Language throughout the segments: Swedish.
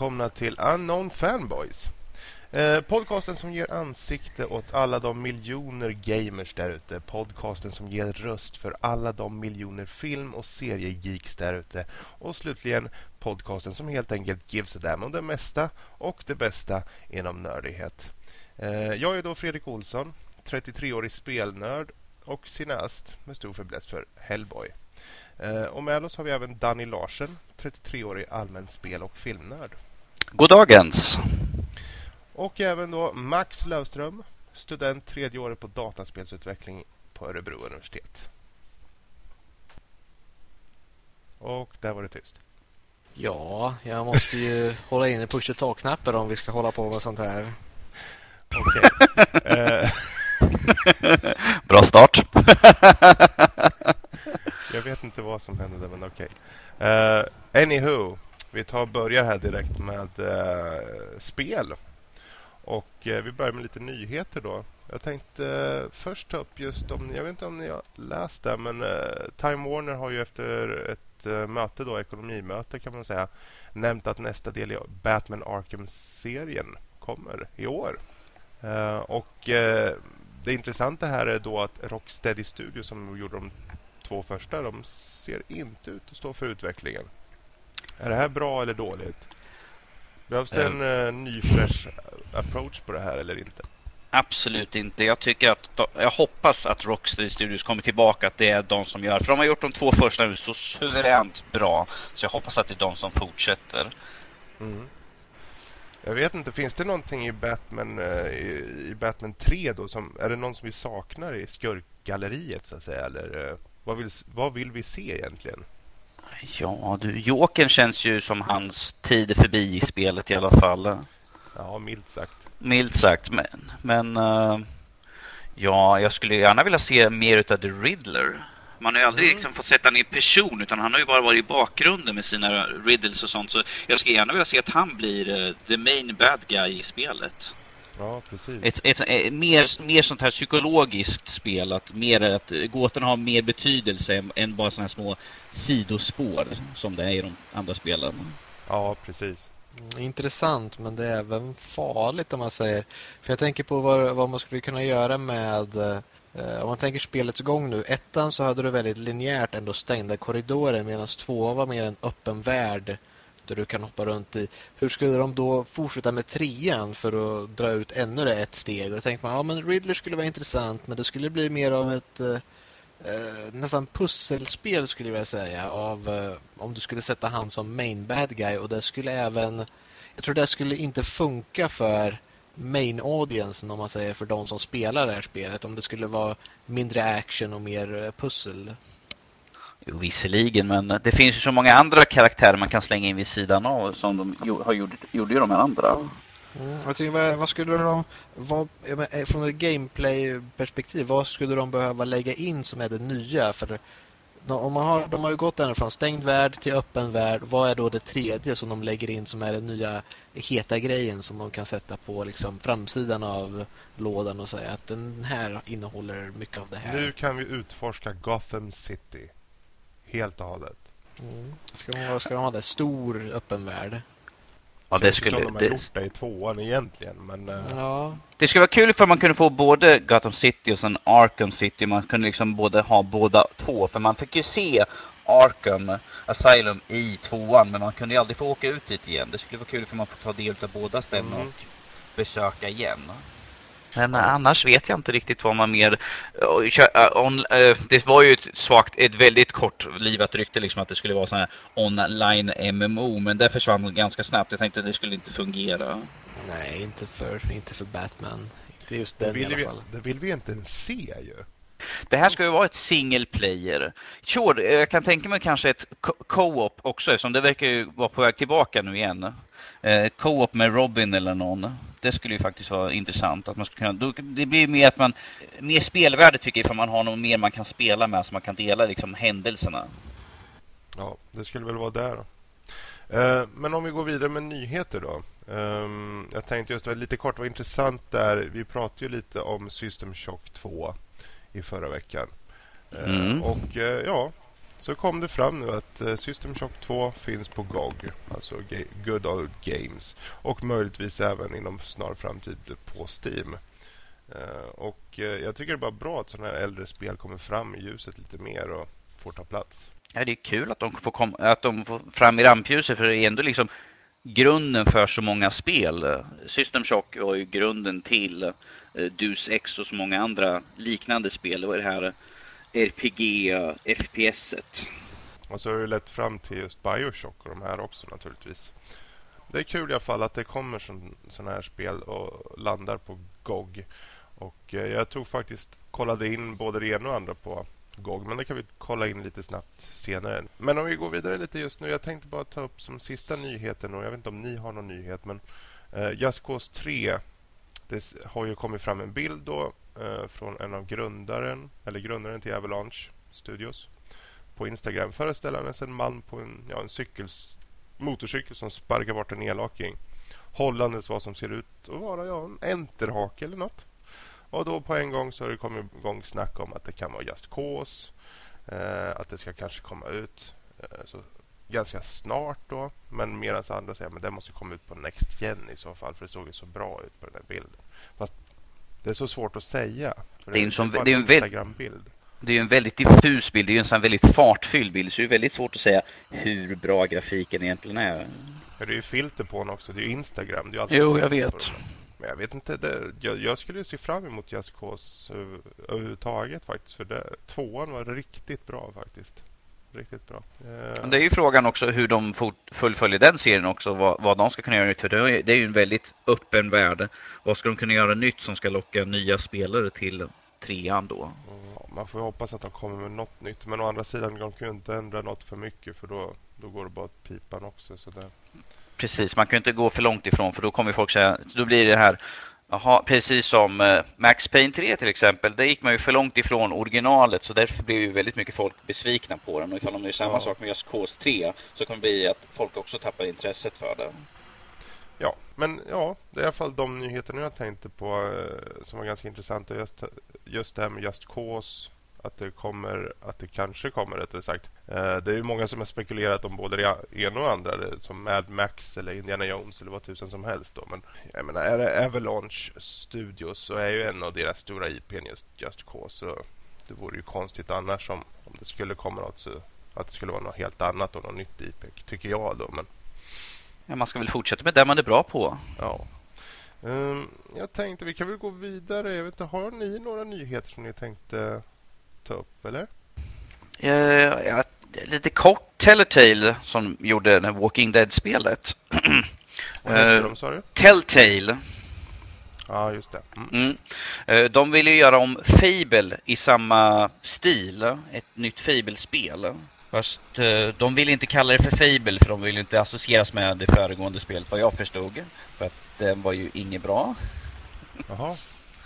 välkomna till Unknown Fanboys. Eh, podcasten som ger ansikte åt alla de miljoner gamers där ute. Podcasten som ger röst för alla de miljoner film- och seriegeeks där ute. Och slutligen podcasten som helt enkelt gives a damn om det mesta och det bästa inom nördighet. Eh, jag är då Fredrik Olsson, 33-årig spelnörd och cineast med stor fäbless för Hellboy. Eh, och med oss har vi även Danny Larsen, 33-årig allmän spel- och filmnörd. Goddagens! Och även då Max Lövström, student tredje året på dataspelsutveckling på Örebro universitet. Och där var det tyst. Ja, jag måste ju hålla in i push to talk-knappen om vi ska hålla på med sånt här. Okej. Eh, Bra start. jag vet inte vad som hände där, men okej. Eh, anywho, vi tar och börjar här direkt med eh, spel. Och eh, vi börjar med lite nyheter då. Jag tänkte eh, först ta upp just om, jag vet inte om ni har läst det, men eh, Time Warner har ju efter ett eh, möte då, ekonomimöte kan man säga, nämnt att nästa del i Batman Arkham-serien kommer i år. Eh, och eh, det intressanta här är då att Rocksteady Studio som gjorde de två första, de ser inte ut att stå för utvecklingen. Är det här bra eller dåligt? Behövs det en eh, ny fresh approach på det här eller inte? Absolut inte. Jag tycker att jag hoppas att Rocksteady Studios kommer tillbaka, att det är de som gör. För de har gjort de två första nu så suveränt bra. Så jag hoppas att det är de som fortsätter. Mm. Jag vet inte, finns det någonting i Batman, eh, i, i Batman 3 då som, är det någon som vi saknar i skurkgalleriet så att säga eller vad vill, vad vill vi se egentligen? Ja, du, Jokern känns ju som hans tid är förbi i spelet i alla fall. Ja, milt sagt. Milt sagt, men, men uh, ja, jag skulle gärna vilja se mer utav The Riddler. Man har ju aldrig Mm. liksom fått sätta ner person utan han har ju bara varit i bakgrunden med sina riddles och sånt. Så jag skulle gärna vilja se att han blir uh, the main bad guy i spelet. Ja, precis. Ett, ett, ett, mer, mer sånt här psykologiskt spel, att, mer, att gåtorna har mer betydelse än, än bara såna här små sidospår som det är i de andra spelen. Ja, precis. Mm, Intressant, men det är även farligt om man säger. För jag tänker på vad, vad man skulle kunna göra med eh, om man tänker spelets gång nu. Ettan så hade du väldigt linjärt ändå stängda korridorer medan tvåan var mer en öppen värld där du kan hoppa runt i. Hur skulle de då fortsätta med trean för att dra ut ännu ett steg? Och då tänker man, ja men Riddler skulle vara intressant men det skulle bli mer av ett eh, eh, nästan pusselspel skulle jag vilja säga av eh, om du skulle sätta han som main bad guy och det skulle även jag tror det skulle inte funka för main audiencen om man säger för de som spelar det här spelet om det skulle vara mindre action och mer eh, pussel. Jo, visserligen, men det finns ju så många andra karaktärer man kan slänga in vid sidan av som de jo, har gjort, gjorde ju de här andra. Mm, jag tycker, vad, vad skulle de vad, eh, från ett gameplay-perspektiv vad skulle de behöva lägga in som är det nya? För de, om man har, de har ju gått ända från stängd värld till öppen värld. Vad är då det tredje som de lägger in som är den nya heta grejen som de kan sätta på liksom, framsidan av lådan och säga att den här innehåller mycket av det här. Nu kan vi utforska Gotham City. Helt och hållet. Mm. Ska, de, ska de ha det? Stor öppen värld? Ja, det skulle, som de har det, gjort det i tvåan egentligen, men... eh, Ja. det skulle vara kul för man kunde få både Gotham City och sen Arkham City. Man kunde liksom både ha båda två. För man fick ju se Arkham Asylum i tvåan, men man kunde ju aldrig få åka ut dit igen. Det skulle vara kul för man får ta del av båda ställena Mm. och besöka igen. Men annars vet jag inte riktigt vad man mer... eh, eh, eh, det var ju ett svagt, ett väldigt kort livat rykte liksom att det skulle vara sån här online MMO, men det försvann ganska snabbt. Jag tänkte att det skulle inte fungera. Nej, inte för, inte för Batman. Inte just det, den i alla vi, fall. det vill vi inte ens se ju. Det här ska ju vara ett single player. Sure, jag kan tänka mig kanske ett co- co-op också eftersom det verkar ju vara på väg tillbaka nu igen. Eh, co-op med Robin eller någon. Det skulle ju faktiskt vara intressant. Att man skulle kunna, då, det blir mer att man, mer spelvärde tycker jag för man har något mer man kan spela med så man kan dela liksom händelserna. Ja, det skulle väl vara där. Eh, Men om vi går vidare med nyheter då. Ehm, Jag tänkte just lite kort, vad intressant där. Vi pratade ju lite om System Shock 2 i förra veckan. Eh, Mm. Och eh, ja, så kom det fram nu att eh, System Shock 2 finns på GOG, alltså Good Old Games. Och möjligtvis även inom snar framtid på Steam. Eh, och eh, jag tycker det är bara bra att sådana här äldre spel kommer fram i ljuset lite mer och får ta plats. Ja, det är kul att de får, kom, att de får fram i rampljuset för det är ändå liksom grunden för så många spel. System Shock var ju grunden till Deus Ex och så många andra liknande spel. Det var det här RPG, FPS-et. Och så har det lett fram till just Bioshock och de här också naturligtvis. Det är kul i alla fall att det kommer sådana här spel och landar på GOG. Och eh, jag tog faktiskt, kollade in både det ena och andra på GOG. Men det kan vi kolla in lite snabbt senare. Men om vi går vidare lite just nu. Jag tänkte bara ta upp som sista nyheten. Och jag vet inte om ni har någon nyhet. Men eh, Just Cause 3. Det har ju kommit fram en bild då Eh, från en av grundaren, eller grundaren till Avalanche Studios på Instagram Föreställande en man på en, ja, en cykel, motorcykel som sparkar bort en elaking hållandes vad som ser ut att vara ja, en enterhake eller något. Och då på en gång så har det kommit igång snack om att det kan vara Just Cause. Eh, att det ska kanske komma ut eh, så ganska snart då. Men medan andra säger att det måste komma ut på Next Gen i så fall. För det såg ju så bra ut på den här bilden. Fast det är så svårt att säga. det är, en, som, det är en Instagram-bild. Det är en väldigt diffus bild. Det är en sån väldigt fartfylld bild. Så det är väldigt svårt att säga hur bra grafiken egentligen är. Ja, det är ju filter på den också. Det är ju Instagram. Det är jo, jag vet. Men jag vet inte. Det, jag, jag, skulle se fram emot Just Cause överhuvudtaget faktiskt. För det, tvåan var riktigt bra faktiskt. Riktigt bra. Uh... Det är ju frågan också hur de fullföljer den serien också. Vad, vad de ska kunna göra nytt. För det är ju en väldigt öppen värld. Vad ska de kunna göra nytt som ska locka nya spelare till trean då? Ja, man får hoppas att de kommer med något nytt. Men å andra sidan, de kan ju inte ändra något för mycket. För då, då går det bara åt pipan också. Så det... Precis, man kan inte gå för långt ifrån för då kommer folk säga, då blir det här Aha, precis som uh, Max Payne 3 till exempel. Där gick man ju för långt ifrån originalet så därför blev ju väldigt mycket folk besvikna på den. Och ifall de gör samma ja. sak med just Cause 3 så kommer det bli att folk också tappar intresset för det. Ja, men ja, det är i alla fall de nyheterna jag tänkte på uh, som var ganska intressanta. Just, just det här med Just Cause att det kommer, att det kanske kommer rättare sagt. Eh, det är ju många som har spekulerat om både det ena och andra som Mad Max eller Indiana Jones eller vad tusen som helst då. Men jag menar, är det Avalanche Studios så är ju en av deras stora IP just Just Cause. Så det vore ju konstigt annars om, om det skulle komma något så att det skulle vara något helt annat och något nytt IP tycker jag då. Men... Ja, man ska väl fortsätta med det man är bra på. Ja. Um, jag tänkte vi kan väl gå vidare. Jag vet inte, har ni några nyheter som ni tänkte ta upp, eller? Uh, ja, lite kort. Telltale som gjorde det Walking Dead-spelet. Vad hette uh, de, sa du? Telltale. Ja, just det. Mm. Mm. Uh, de ville göra om Fable i samma stil. Ett nytt Fable-spel. Fast de ville inte kalla det för Fable för de ville inte associeras med det föregående spelet vad jag förstod. För att det var ju inget bra. Jaha.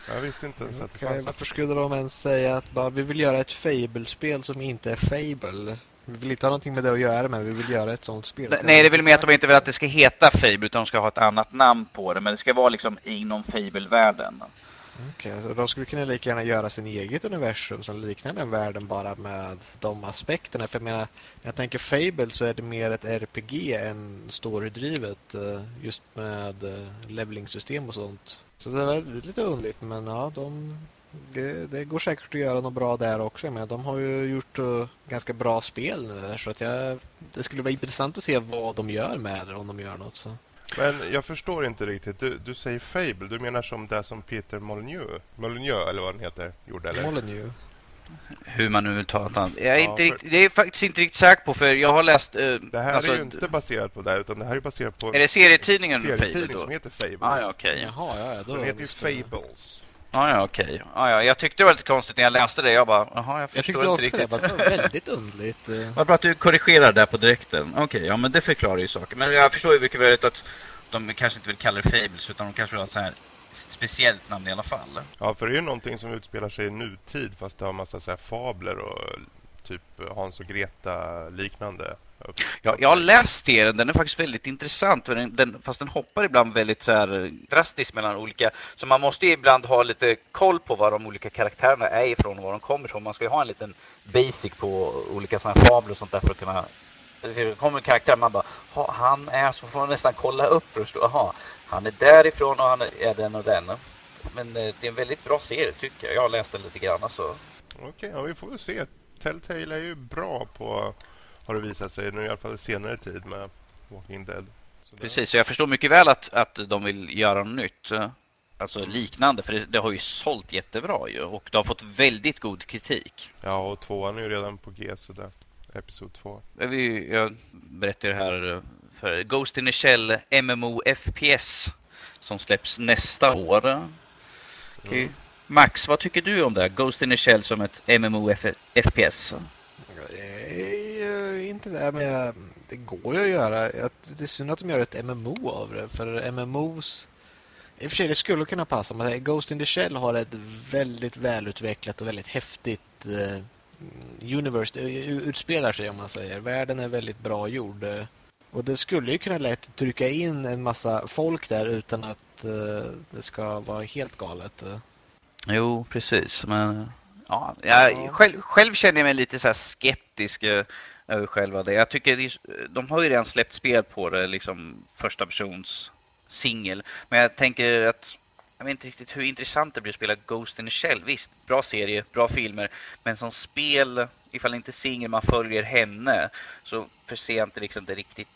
Jag visste inte ens att det fanns. Varför skulle de ens säga att bara, vi vill göra ett Fable-spel som inte är Fable? Vi vill inte ha någonting med det att göra, men vi vill göra ett sånt spel. Nej, det är väl mer att de inte vill att det ska heta Fable, utan de ska ha ett annat namn på det. Men det ska vara liksom inom Fable-världen. Okej, okay, så de skulle kunna lika gärna göra sin eget universum som liknar den världen bara med de aspekterna. För jag menar, när jag tänker Fable så är det mer ett RPG än storydrivet. Eh, just med eh, leveling-system och sånt. Så det är lite underligt, men ja, de, det, det, går säkert att göra något bra där också. Men de har ju gjort uh, ganska bra spel nu så att jag, det skulle vara intressant att se vad de gör med det om de gör något. Så. Men jag förstår inte riktigt. Du, du säger Fable. Du menar som det som Peter Molyneux, Molyneux eller vad den heter, gjorde? Eller? Molyneux. Hur man nu vill ta det. Jag är ja, inte för... det är faktiskt inte riktigt säker på för jag har läst... Uh, det här alltså, är ju inte baserat på det utan det här är baserat på... Är det serietidningen serietidning Fable, som heter Fables? Ah, ja, okej. Okay. Jaha, ja. Då den heter ju Fables. Ah, ja, okej. Okay. Ah, ja, jag tyckte det var lite konstigt när jag läste det. Jag bara, jaha, jag förstår jag inte riktigt. Det var väldigt underligt. Eh. Vad bra att du korrigerar där på direkten. Okej, okay, ja men det förklarar ju saker. Men jag förstår ju mycket väl att de kanske inte vill kalla det Fables utan de kanske vill ha så här speciellt namn i alla fall. Ja, för det är ju någonting som utspelar sig i nutid fast det har massa så här fabler och typ Hans och Greta liknande Ja, jag har läst serien. Den är faktiskt väldigt intressant. För den, den, fast den hoppar ibland väldigt så här drastiskt mellan olika. Så man måste ibland ha lite koll på var de olika karaktärerna är ifrån och var de kommer ifrån. Man ska ju ha en liten basic på olika sådana fabler och sånt där för att kunna det kommer en karaktär man bara, han är så får man nästan kolla upp och förstå, aha, han är därifrån och han är den och den. Men eh, det är en väldigt bra serie tycker jag. Jag har läst den lite grann så. Okej, okay, ja, vi får väl se. Telltale är ju bra på, har det visat sig, nu i alla fall senare tid med Walking Dead. Så Precis, så jag förstår mycket väl att, att de vill göra något nytt. Alltså liknande, för det, det, har ju sålt jättebra ju. Och det har fått väldigt god kritik. Ja, och tvåan är ju redan på G, så det Episod 2. Jag berättar här för Ghost in the Shell MMO FPS som släpps nästa år. Okay. Mm. Max, vad tycker du om det? Ghost in the Shell som ett MMO FPS? Nej, inte det, men det går ju att göra. Det är synd att de gör ett MMO av det, för MMOs... I och för sig, det skulle kunna passa, men Ghost in the Shell har ett väldigt välutvecklat och väldigt häftigt eh, universe utspelar sig om man säger. Världen är väldigt bra gjord. Och det skulle ju kunna lätt trycka in en massa folk där utan att uh, det ska vara helt galet. Jo, precis. Men ja, jag, ja. Själv, själv, känner jag mig lite så skeptisk uh, över själva det. Jag tycker de, de har ju redan släppt spel på det, liksom första persons singel. Men jag tänker att jag vet inte riktigt hur intressant det blir att spela Ghost in the Shell. Visst, bra serie, bra filmer. Men som spel, ifall inte singel man följer henne, så förser jag inte liksom det riktigt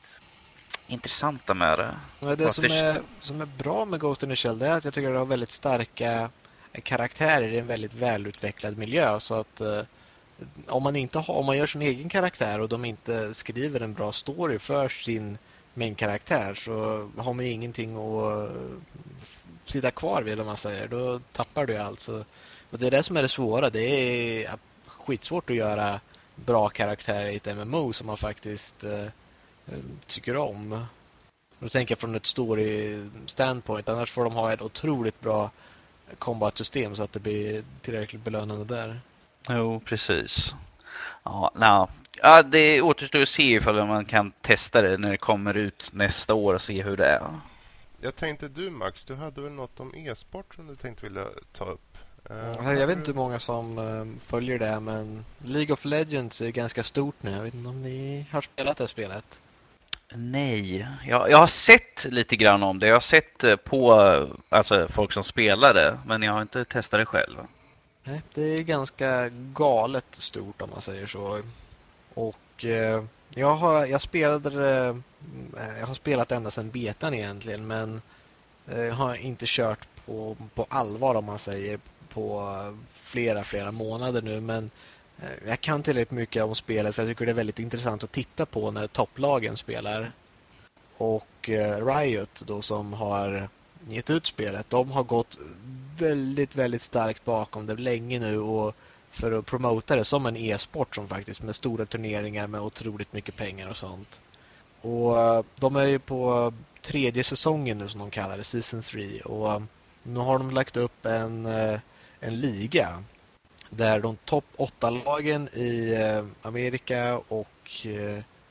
intressanta med det. Ja, det som är, som är bra med Ghost in the Shell det är att jag tycker det har väldigt starka karaktärer i en väldigt välutvecklad miljö. Så att eh, om man inte har, om man gör sin egen karaktär och de inte skriver en bra story för sin main karaktär så har man ju ingenting att sitta kvar vid om man säger. Då tappar du allt. och det är det som är det svåra. Det är skitsvårt att göra bra karaktärer i ett MMO som man faktiskt eh, tycker om. Då tänker jag från ett story standpoint. Annars får de ha ett otroligt bra combat-system så att det blir tillräckligt belönande där. Jo, precis. Ja, no. ja, det återstår att se ifall man kan testa det när det kommer ut nästa år och se hur det är. Jag tänkte du Max, du hade väl något om e-sport som du tänkte vilja ta upp? Uh, jag vet inte hur många som uh, följer det, men League of Legends är ganska stort nu. Jag vet inte om ni har spelat det spelet? Nej, jag, jag har sett lite grann om det. Jag har sett eh, på alltså, folk som spelar det, men jag har inte testat det själv. Nej, det är ganska galet stort om man säger så. Och eh, jag har, jag spelade eh, jag har spelat ända sedan betan egentligen men eh, jag har inte kört på, på allvar om man säger på flera, flera månader nu men eh, jag kan tillräckligt mycket om spelet för jag tycker det är väldigt intressant att titta på när topplagen spelar. Och Riot då som har gett ut spelet, de har gått väldigt, väldigt starkt bakom det länge nu och för att promota det som en e-sport som faktiskt med stora turneringar med otroligt mycket pengar och sånt. Och eh, de är ju på tredje säsongen nu som de kallar det, Season 3 och eh, nu har de lagt upp en, eh, en liga där de topp åtta lagen i Amerika och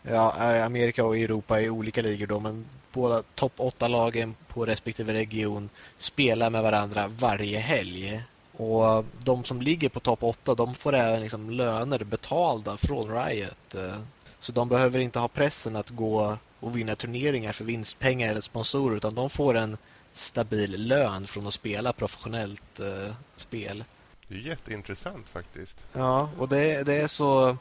ja, Amerika och Europa är olika ligor då, men båda topp åtta lagen på respektive region spelar med varandra varje helg. Och de som ligger på topp 8 de får även liksom löner betalda från Riot. Så de behöver inte ha pressen att gå och vinna turneringar för vinstpengar eller sponsorer utan de får en stabil lön från att spela professionellt eh, spel. Det är jätteintressant faktiskt. Ja, och det, det är så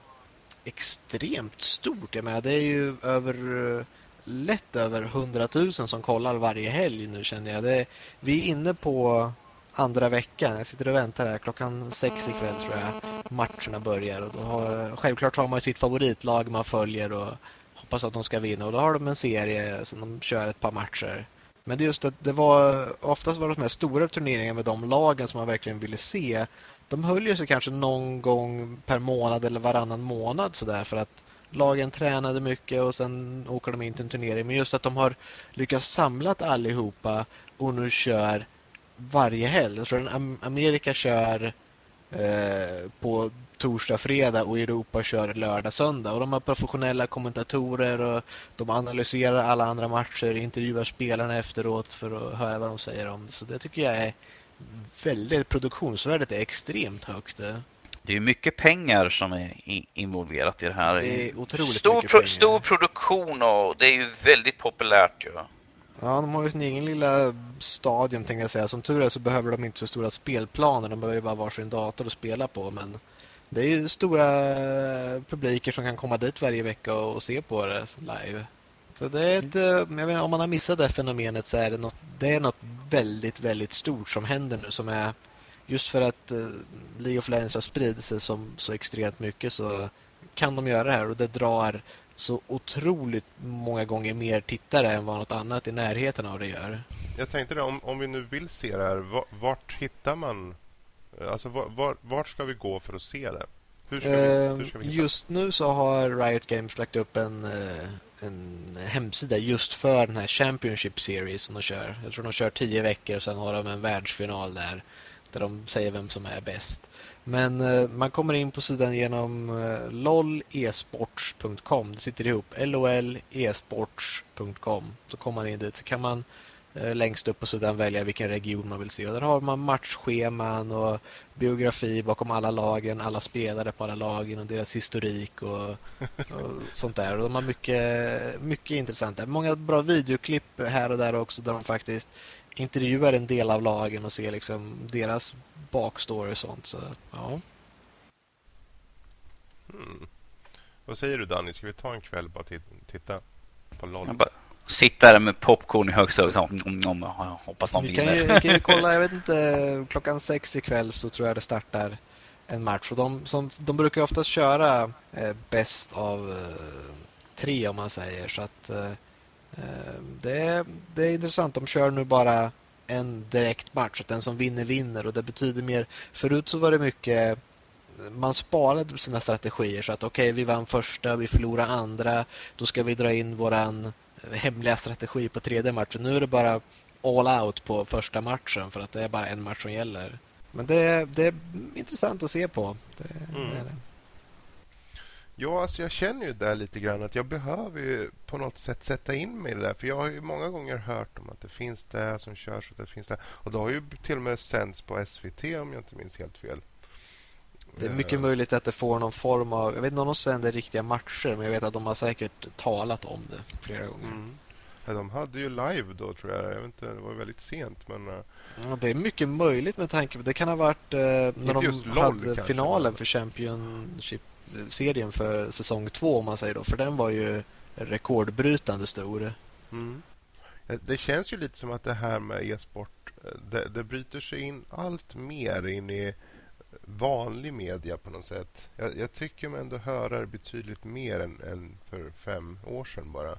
extremt stort. Jag menar, det är ju över lätt över 100 000 som kollar varje helg nu känner jag. Det, vi är inne på andra veckan. Jag sitter och väntar här. Klockan sex ikväll tror jag matcherna börjar. Och då har, självklart har man sitt favoritlag man följer och hoppas att de ska vinna. Och då har de en serie som de kör ett par matcher. Men det är just att det var oftast var de här stora turneringarna med de lagen som man verkligen ville se. De höll ju sig kanske någon gång per månad eller varannan månad sådär för att lagen tränade mycket och sen åker de in till en turnering. Men just att de har lyckats samlat allihopa och nu kör varje helg. Jag tror att Amerika kör eh, på torsdag, fredag och Europa kör lördag, söndag. Och de har professionella kommentatorer och de analyserar alla andra matcher, intervjuar spelarna efteråt för att höra vad de säger om det. Så det tycker jag är väldigt, produktionsvärdet är extremt högt. Det är mycket pengar som är involverat i det här. Det är otroligt stor, mycket pengar. Stor produktion och det är ju väldigt populärt ju. Ja. Ja, de har ju sin egen lilla stadion tänkte jag säga. Som tur är så behöver de inte så stora spelplaner. De behöver ju bara varsin dator att spela på. Men det är ju stora eh, publiker som kan komma dit varje vecka och se på det live. Så det är ett, eh, jag om man har missat det fenomenet så är det något, det är något väldigt, väldigt stort som händer nu som är just för att eh, League of Legends har spridit sig som, så extremt mycket så kan de göra det här och det drar så otroligt många gånger mer tittare än vad något annat i närheten av det gör. Jag tänkte det, om, om vi nu vill se det här, vart hittar man Alltså var, vart ska vi gå för att se det? Hur ska vi, hur ska vi just nu så har Riot Games lagt upp en, eh, en hemsida just för den här Championship Series som de kör. Jag tror de kör tio veckor och sen har de en världsfinal där. Där de säger vem som är bäst. Men uh, man kommer in på sidan genom uh, lolesports.com. Det sitter ihop. lolesports.com. Så kommer man in dit så kan man uh, längst upp på sidan välja vilken region man vill se. Och där har man matchscheman och biografi bakom alla lagen, alla spelare på alla lagen och deras historik och, och sånt där. Och de har mycket, mycket intressant. Många bra videoklipp här och där också där de faktiskt intervjuar en del av lagen och ser liksom deras backstory och sånt. Så, ja. Hmm. Vad säger du Danny? Ska vi ta en kväll bara titta på LOL? sitta där med popcorn i högsta hoppas någon vi kan, ju, vi kan ju kolla, jag vet inte, klockan sex ikväll så tror jag det startar en match. Och de, som, de brukar oftast köra eh, bäst av eh, tre om man säger. Så att eh, eh det, är, det är intressant. De kör nu bara en direkt match. Att den som vinner vinner och det betyder mer. Förut så var det mycket man sparade sina strategier så att okej okay, vi vann första, vi förlorar andra. Då ska vi dra in våran hemliga strategi på tredje matchen. Nu är det bara all out på första matchen för att det är bara en match som gäller. Men det, det är intressant att se på. Det, mm. det Ja, alltså jag känner ju där lite grann att jag behöver ju på något sätt sätta in mig i det där. För jag har ju många gånger hört om att det finns det som körs och det finns det. Och det har ju till och med sänds på SVT om jag inte minns helt fel. Det är mycket möjligt att det får någon form av... Jag vet inte om de sänder riktiga matcher men jag vet att de har säkert talat om det flera gånger. Mm. Ja, de hade ju live då tror jag. jag vet inte, det var väldigt sent men... Uh, ja, det är mycket möjligt med tanke på... Det kan ha varit uh, när de hade finalen för Championship serien för säsong två om man säger då. För den var ju rekordbrytande stor. Mm. Det känns ju lite som att det här med e-sport det, det bryter sig in allt mer in i vanlig media på något sätt. Jag, jag tycker mig ändå höra det betydligt mer än, än för fem år sedan bara.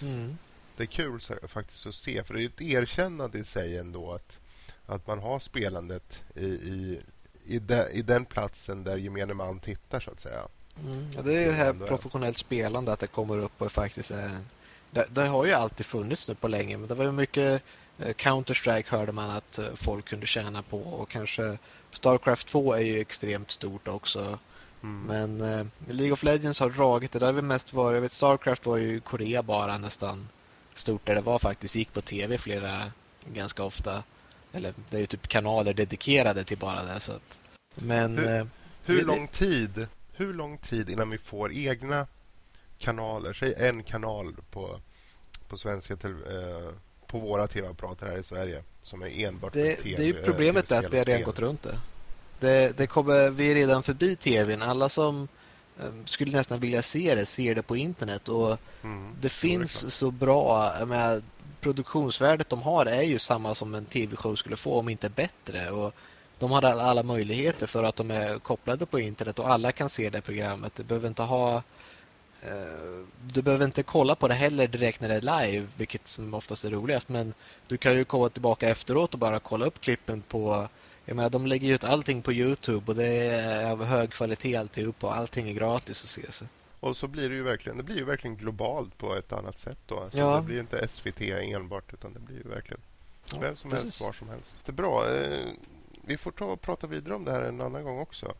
Mm. Det är kul faktiskt att se, för det är ett erkännande i sig ändå att, att man har spelandet i, i i, de, i den platsen där gemene man tittar så att säga. Mm. Ja, det är det här professionellt spelande att det kommer upp och faktiskt är... Det, det, har ju alltid funnits nu på länge men det var ju mycket eh, Counter-Strike hörde man att eh, folk kunde tjäna på och kanske Starcraft 2 är ju extremt stort också. Mm. Men eh, League of Legends har dragit det. Det har väl mest varit, jag vet Starcraft var ju i Korea bara nästan stort där det var faktiskt. Gick på tv flera ganska ofta. Eller det är ju typ kanaler dedikerade till bara det. Så att, men, hur, eh, hur det, lång tid hur lång tid innan vi får egna kanaler? Säg en kanal på, på svenska eh, på våra tv-apparater här i Sverige som är enbart det, TV, det är ju problemet är att vi har redan gått runt det. det, det kommer, vi är redan förbi tvn. Alla som um, skulle nästan vilja se det ser det på internet och mm, det finns det så bra med produktionsvärdet de har är ju samma som en tv-show skulle få, om inte bättre. Och de har alla möjligheter för att de är kopplade på internet och alla kan se det programmet. Du behöver inte ha eh, du behöver inte kolla på det heller direkt när det är live, vilket som oftast är roligast. Men du kan ju komma tillbaka efteråt och bara kolla upp klippen på... Jag menar, de lägger ut allting på Youtube och det är av hög kvalitet alltihop och allting är gratis att se. Så. Och så blir det ju verkligen, det blir ju verkligen globalt på ett annat sätt då. Alltså ja. Det blir inte SVT enbart utan det blir ju verkligen ja, vem som precis. helst, var som helst. Det är bra. Eh, vi får ta och prata vidare om det här en annan gång också.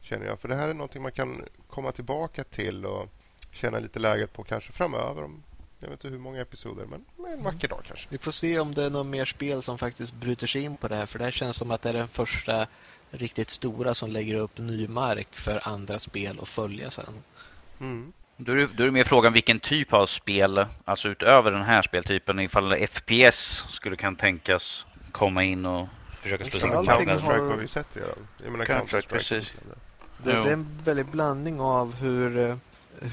Känner jag. För det här är någonting man kan komma tillbaka till och känna lite läget på kanske framöver. Om, jag vet inte hur många episoder, men en Mm. vacker dag kanske. Vi får se om det är något mer spel som faktiskt bryter sig in på det här. För det här känns som att det är den första riktigt stora som lägger upp ny mark för andra spel att följa sen. Mm. Då är, det, då är det mer frågan vilken typ av spel, alltså utöver den här speltypen, ifall FPS skulle kan tänkas komma in och försöka slå counter. Counter-Strike har- har vi sett redan. Jag menar Counter-Strike, precis. Det, det är en väldig blandning av hur, eh,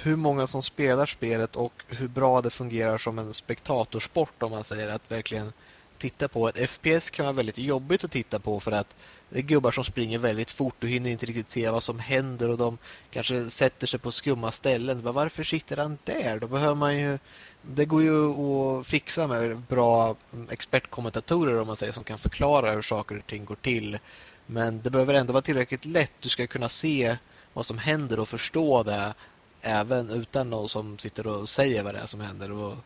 hur många som spelar spelet och hur bra det fungerar som en spektatorsport om man säger att verkligen titta på. Ett FPS kan vara väldigt jobbigt att titta på för att det är gubbar som springer väldigt fort. Du hinner inte riktigt se vad som händer och de kanske sätter sig på skumma ställen. Men Varför sitter han där? Då behöver man ju... Det går ju att fixa med bra expertkommentatorer om man säger som kan förklara hur saker och ting går till. Men det behöver ändå vara tillräckligt lätt. Du ska kunna se vad som händer och förstå det även utan någon som sitter och säger vad det är som händer. Och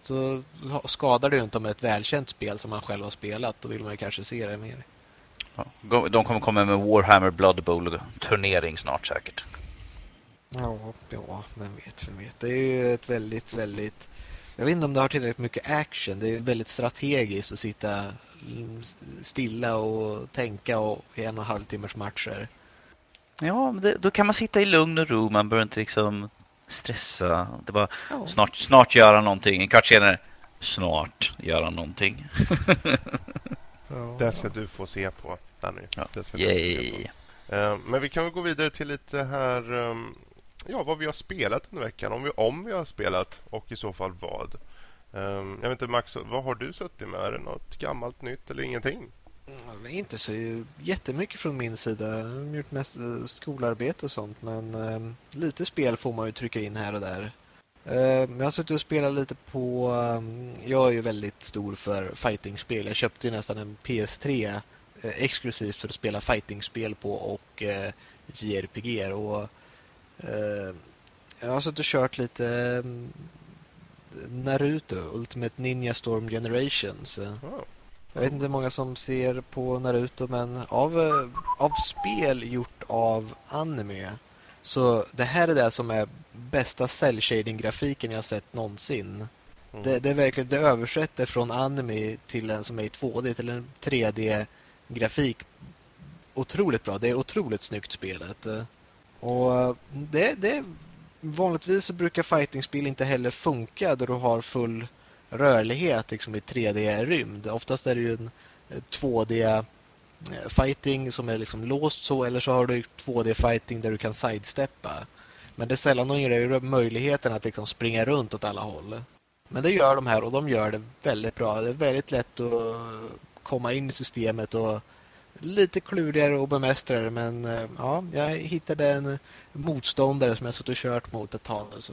så skadar det ju inte om ett välkänt spel som man själv har spelat. Då vill man ju kanske se det mer. De kommer komma med Warhammer Blood Bowl turnering snart säkert. Ja, ja, vem vet, vem vet. Det är ju ett väldigt, väldigt... Jag vet inte om det har tillräckligt mycket action. Det är väldigt strategiskt att sitta stilla och tänka och i en och en halv timmars matcher. Ja, men det, då kan man sitta i lugn och ro. Man behöver inte liksom stressa. Det bara Ja. snart, snart göra någonting. En kvart senare, snart göra någonting. Ja. Det ska du få se på, Ja. Du få se Yay. Eh, Men vi kan väl gå vidare till lite här... ehm, Ja, vad vi har spelat under veckan. Om vi, om vi har spelat och i så fall vad. Ehm, Jag vet inte, Max, vad har du suttit med? Är det något gammalt nytt eller ingenting? Mm, Inte så jättemycket från min sida. Jag har gjort mest eh, skolarbete och sånt. Men eh, lite spel får man ju trycka in här och där. Jag har suttit och spelat lite på... jag är ju väldigt stor för fightingspel. Jag köpte ju nästan en PS3 eh, exklusivt för att spela fightingspel på och eh, JRPG. Och, eh, jag har suttit och kört lite eh, Naruto, Ultimate Ninja Storm Generations. Eh, Ja. jag vet inte hur många som ser på Naruto men av, eh, av spel gjort av anime så det här är det som är bästa cell shading grafiken jag sett någonsin. Mm. Det, det är verkligen det översätter från anime till en som är i 2D till en 3D grafik otroligt bra. Det är otroligt snyggt spelet. Eh, och eh, det, det vanligtvis så brukar fightingspel inte heller funka då du har full rörlighet liksom i 3D-rymd. Oftast är det ju en eh, 2D-fighting som är liksom låst så eller så har du 2D fighting där du kan sidesteppa. Men det är sällan de ger dig möjligheten att liksom springa runt åt alla håll. Men det gör de här och de gör det väldigt bra. Det är väldigt lätt att komma in i systemet och lite klurigare att bemästra det men eh, ja, jag hittade en motståndare som jag suttit och kört mot ett tag nu. Så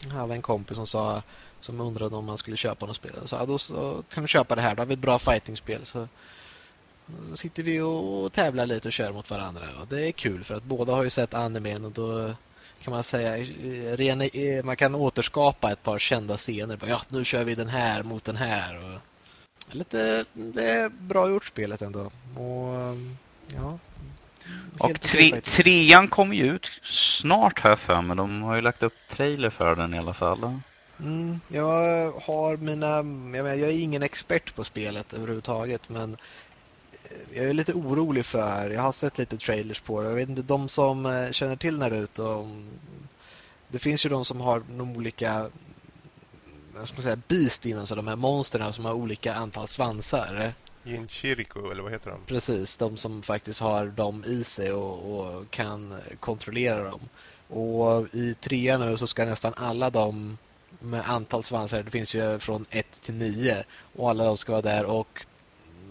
jag hade en kompis som sa som undrade om man skulle köpa något spel. Jag sa, ja, då så kan du köpa det här, då har vi ett bra fightingspel. Så, så sitter vi och tävlar lite och kör mot varandra. Och det är kul för att båda har ju sett animen och då kan man säga, eh, eh man kan återskapa ett par kända scener. Ja, nu kör vi den här mot den här. Och, lite, det är bra gjort spelet ändå. Och ja. Och faktiskt. trean kommer ju ut snart här för mig. De har ju lagt upp trailer för den i alla fall. Mm, jag har mina... Jag, menar, jag är ingen expert på spelet överhuvudtaget men eh, jag är lite orolig för... Jag har sett lite trailers på det. Jag vet inte, de som eh, känner till Naruto... Det finns ju de som har de olika... Vad ska man säga? Beast innan, så de här monstren som har olika antal svansar. Jinchiriku, eller vad heter han? Precis, de som faktiskt har dem i sig och, och kan kontrollera dem. Och i trean nu så ska nästan alla de med antal svansar, det finns ju från 1 till 9 och alla de ska vara där och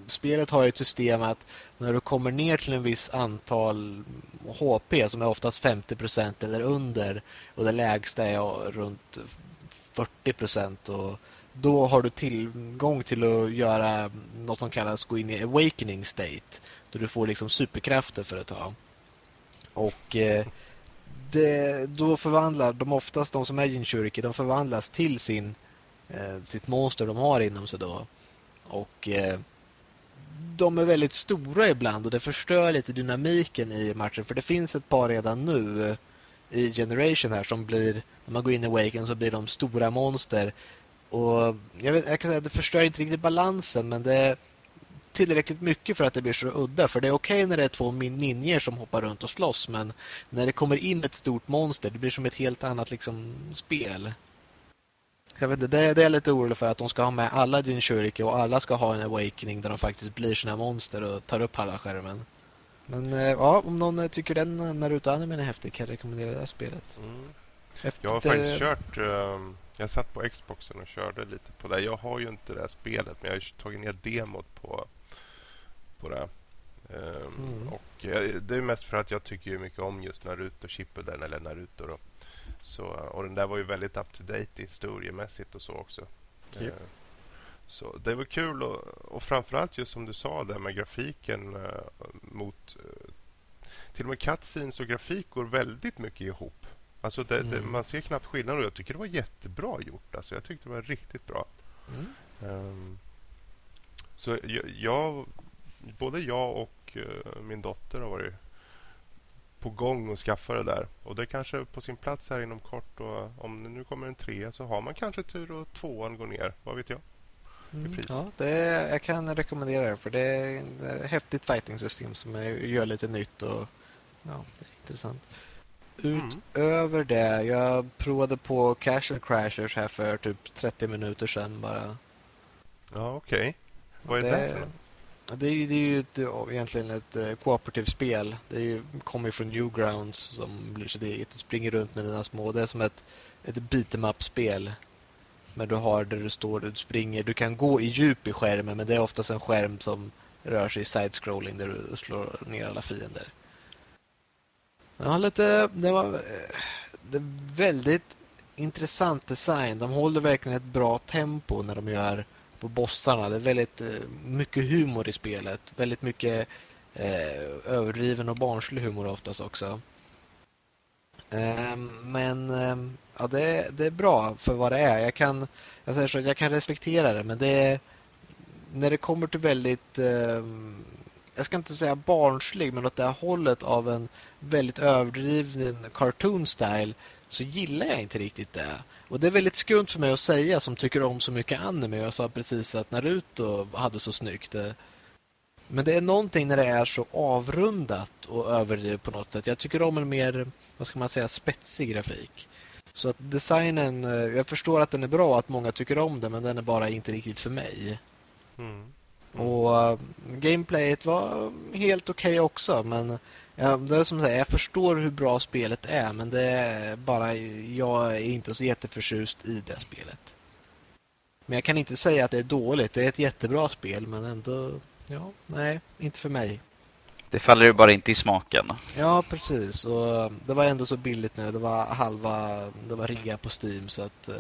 spelet har ju ett system att när du kommer ner till en viss antal HP som är oftast 50% eller under och det lägsta är runt 40% och då har du tillgång till att göra något som kallas gå in i awakening state. Då du får liksom superkrafter för ett tag. Och eh, det, då förvandlar de oftast, de som är Jinchuriki, de förvandlas till sin, eh, sitt monster de har inom sig då. Och eh, de är väldigt stora ibland och det förstör lite dynamiken i matchen. För det finns ett par redan nu i Generation här som blir, när man går in i Waken så blir de stora monster. Och jag, vet, jag kan säga att det förstör inte riktigt balansen men det är tillräckligt mycket för att det blir så udda. För det är okej okay när det är två ninjer som hoppar runt och slåss men när det kommer in ett stort monster det blir som ett helt annat liksom, spel. Jag vet inte, det, det är jag lite orolig för att de ska ha med alla Jinchuriki och alla ska ha en awakening där de faktiskt blir sina monster och tar upp halva skärmen. Men eh, ja, om någon tycker den Naruto-animen är häftig kan jag rekommendera det här spelet. Mm. Efter, jag har faktiskt kört... Um, jag satt på Xboxen och körde lite på det. Jag har ju inte det här spelet, men jag har tagit ner demot på, på det. Um, mm. Och Det är mest för att jag tycker mycket om just Naruto Shippuden, eller Naruto. Då. Så, och den där var ju väldigt up to date historiemässigt och så också. Yep. Så det var kul och, och framförallt just som du sa där med grafiken uh, mot uh, till och med cutscenes och grafik går väldigt mycket ihop. Alltså det, mm. det, man ser knappt skillnad och jag tycker det var jättebra gjort. Alltså jag tyckte det var riktigt bra. Mm. Um, så jag, jag, både jag och uh, min dotter har varit på gång att skaffa det där. Och det är kanske på sin plats här inom kort. Och om det nu kommer en trea så har man kanske tur och tvåan går ner. Vad vet jag? Mm, ja, det är, jag kan rekommendera det för det är ett häftigt fighting-system som gör lite nytt och ja, det är intressant. Utöver mm. det, jag provade på Casual Crashers här för typ 30 minuter sedan bara. Ja, okej. Okay. Vad är det, det för något? Det är ju, det är ju ett, egentligen ett uh, kooperativt spel. Det är ju, kommer från Newgrounds som blir sitt eget. Du springer runt med dina små. Det är som ett, ett beat'em up-spel. Men du har där du står, du springer. Du kan gå i djup i skärmen men det är oftast en skärm som rör sig i side-scrolling där du slår ner alla fiender. Det var lite, det var eh, det är väldigt intressant design. De håller verkligen ett bra tempo när de gör på bossarna. Det är väldigt eh, mycket humor i spelet. Väldigt mycket eh, överdriven och barnslig humor oftast också. Ehm, men ehm, ja, det, det är bra för vad det är. Jag kan, jag, säger så, jag kan respektera det men det när det kommer till väldigt eh, jag ska inte säga barnslig men åt det här hållet av en väldigt överdriven cartoon style så gillar jag inte riktigt det. Och det är väldigt skumt för mig att säga som tycker om så mycket anime. Jag sa precis att Naruto hade så snyggt. Eh. Men det är någonting när det är så avrundat och överdrivet på något sätt. Jag tycker om en mer, vad ska man säga, spetsig grafik. Så att designen, jag förstår att den är bra att många tycker om den men den är bara inte riktigt för mig. Mm. Mm. Och uh, gameplayet var helt okej okay också men Ja, det är som säger, jag förstår hur bra spelet är men det är bara jag är inte så jätteförtjust i det spelet. Men jag kan inte säga att det är dåligt. Det är ett jättebra spel men ändå, ja, nej, inte för mig. Det faller ju bara inte i smaken. Ja, precis. Och det var ändå så billigt nu. Det var halva, det var rea på Steam så att uh,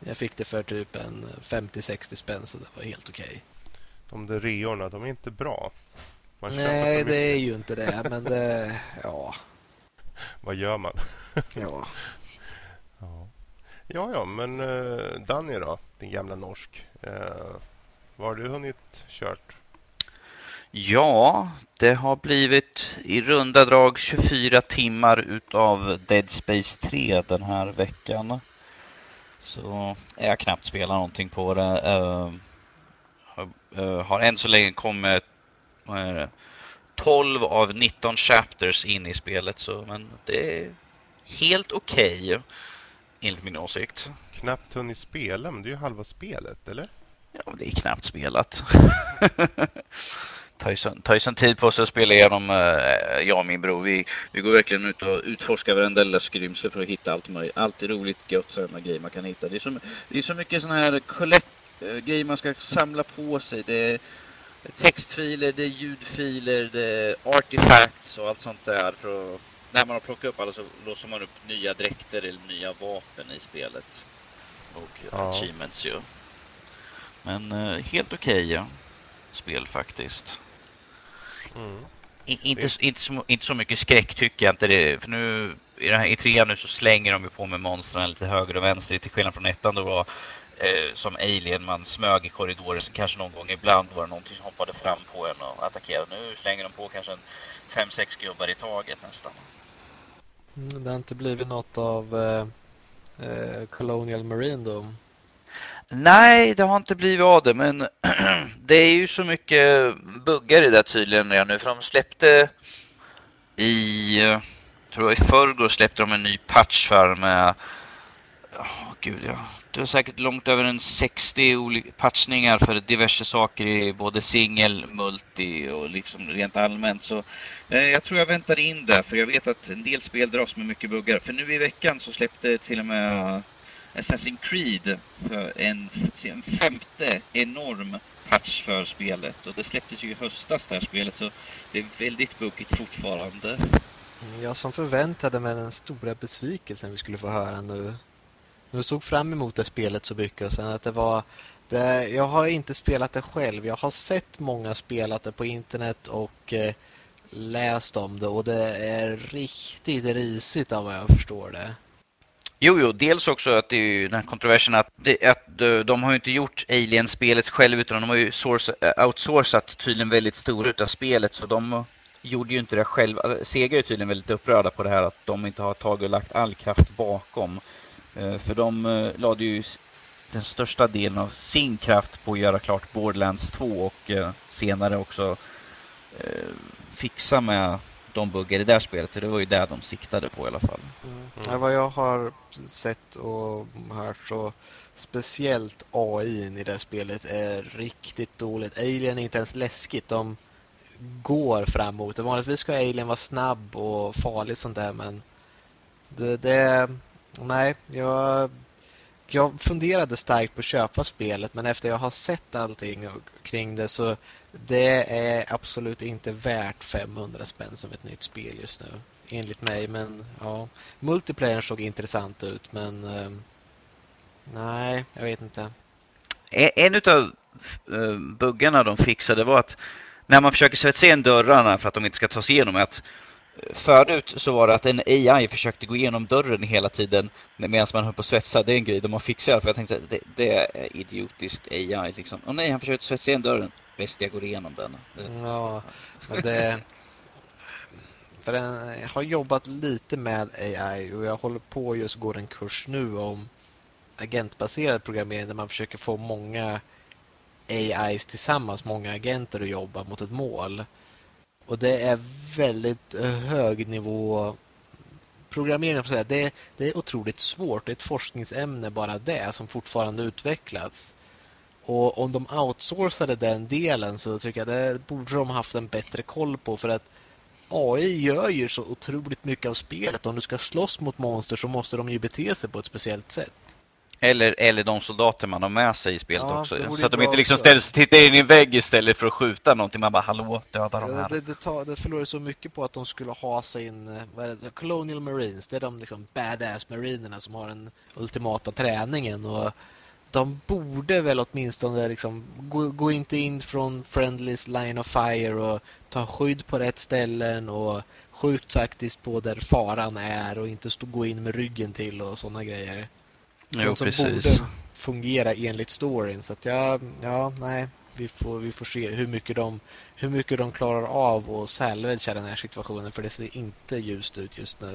jag fick det för typ en 50-60 spänn så det var helt okej. Okay. De där reorna, de är inte bra. Nej, det är ju inte det, men det, ja. Vad gör man? ja. ja. Ja, ja, men uh, Danny då, din gamla norsk. Uh, vad har du hunnit kört? Ja, det har blivit i runda drag 24 timmar utav Dead Space 3 den här veckan. Så jag knappt spelat någonting på det. Uh, uh, har än så länge kommit det, 12 av 19 chapters in i spelet så men det är helt okej okay, enligt min åsikt. Knappt hunnit spela, men det är ju halva spelet, eller? Ja, det är knappt spelat. tar ju sån, tar ju sån tid på sig att spela igenom, uh, jag och min bror. Vi, vi går verkligen ut och utforskar varenda lilla skrymsel för att hitta allt, allt roligt gött sådana grejer man kan hitta. Det är så, det är så mycket sådana här collect, uh, grejer man ska samla på sig. Det är, textfiler, det är ljudfiler, det är artifacts och allt sånt där. För att, när man har plockat upp alla så låser man upp nya dräkter eller nya vapen i spelet. Och ja. achievements ju. Men uh, helt okej okay, ja. Spel faktiskt. Mm. In, inte, inte, så, inte så mycket skräck tycker jag inte det. För nu i, den här, i trean nu så slänger de ju på med monstren lite höger och vänster till skillnad från ettan då var eh, som alien. Man smög i korridoren så kanske någon gång ibland var det någonting som hoppade fram på en och attackerade. Nu slänger de på kanske en fem, sex gubbar i taget nästan. Mm, det har inte blivit något av eh, eh, Colonial Marine då? Nej, det har inte blivit av det, men det är ju så mycket buggar i det där tydligen redan nu. För de släppte i, tror jag i förrgår släppte de en ny patch för med, oh, gud ja, det var säkert långt över en 60 olika patchningar för diverse saker i både singel, multi och liksom rent allmänt. Så eh, jag tror jag väntar in det, för jag vet att en del spel dras med mycket buggar. För nu i veckan så släppte till och med Assassin's Creed för en, en femte enorm patch för spelet. Och det släpptes ju i höstas det här spelet så det är väldigt buggigt fortfarande. Mm, jag som förväntade mig den stora besvikelsen vi skulle få höra nu. Jag såg fram emot det spelet så mycket och sen att det var det, jag har inte spelat det själv. Jag har sett många spelat det på internet och eh, läst om det och det är riktigt risigt av vad jag förstår det. Jo, jo, dels också att det är ju den här kontroversen att, det, att de, de har ju inte gjort Alien-spelet själv utan de har ju source, eh, outsourcat tydligen väldigt stora utav spelet så de gjorde ju inte det själva. Alltså, Sega är tydligen väldigt upprörda på det här att de inte har tagit och lagt all kraft bakom. Eh, för de lade ju den största delen av sin kraft på att göra klart Borderlands 2 och senare också fixa med de buggar i det där spelet. Så det var ju det de siktade på i alla fall. Mm. Ja, vad jag har sett och hört så speciellt AI i det spelet är riktigt dåligt. Alien är inte ens läskigt. De går framåt. Vanligtvis ska Alien vara snabb och farlig sånt där men det, det nej, jag jag funderade starkt på att köpa spelet men efter jag har sett allting kring det så det är absolut inte värt 500 spänn som ett nytt spel just nu. Enligt mig, men ja. Multiplayer såg intressant ut, men eh, nej, jag vet inte. En av eh, buggarna de fixade var att när man försöker svetsa igen dörrarna för att de inte ska ta sig igenom att Förut så var det att en AI försökte gå igenom dörren hela tiden medan man höll på att svetsa. Det är en grej de har fixat. För jag tänkte att det, det är idiotiskt AI liksom. Och nej, han försökte svetsa igen dörren bäst jag går igenom den. Ja, men det... För jag har jobbat lite med AI och jag håller på just går en kurs nu om agentbaserad programmering där man försöker få många AIs tillsammans, många agenter att jobba mot ett mål. Och det är väldigt eh, hög nivå programmering. Det, det är otroligt svårt. Det är ett forskningsämne bara det som fortfarande utvecklats. Och om de outsourcade den delen så tycker jag det borde de haft en bättre koll på för att AI gör ju så otroligt mycket av spelet. Om du ska slåss mot monster så måste de ju bete sig på ett speciellt sätt. Eller, eller de soldater man har med sig i spelet ja, också. Så att de inte liksom ställer sig tittar in i en vägg istället för att skjuta någonting. Man bara, hallå, döda de här. Det, det, tar, det förlorar så mycket på att de skulle ha sin, eh, vad är det, Colonial Marines. Det är de liksom badass marinerna som har den ultimata träningen. Och de borde väl åtminstone liksom gå, gå inte in från Friendlys line of fire och ta skydd på rätt ställen och skjut faktiskt på där faran är och inte stå, gå in med ryggen till och sådana grejer. Sånt jo, som precis. borde fungera enligt storyn. Så att ja, ja, nej. Vi får, vi får se hur mycket, de, hur mycket de klarar av att salvagea den här situationen. För det ser inte ljust ut just nu.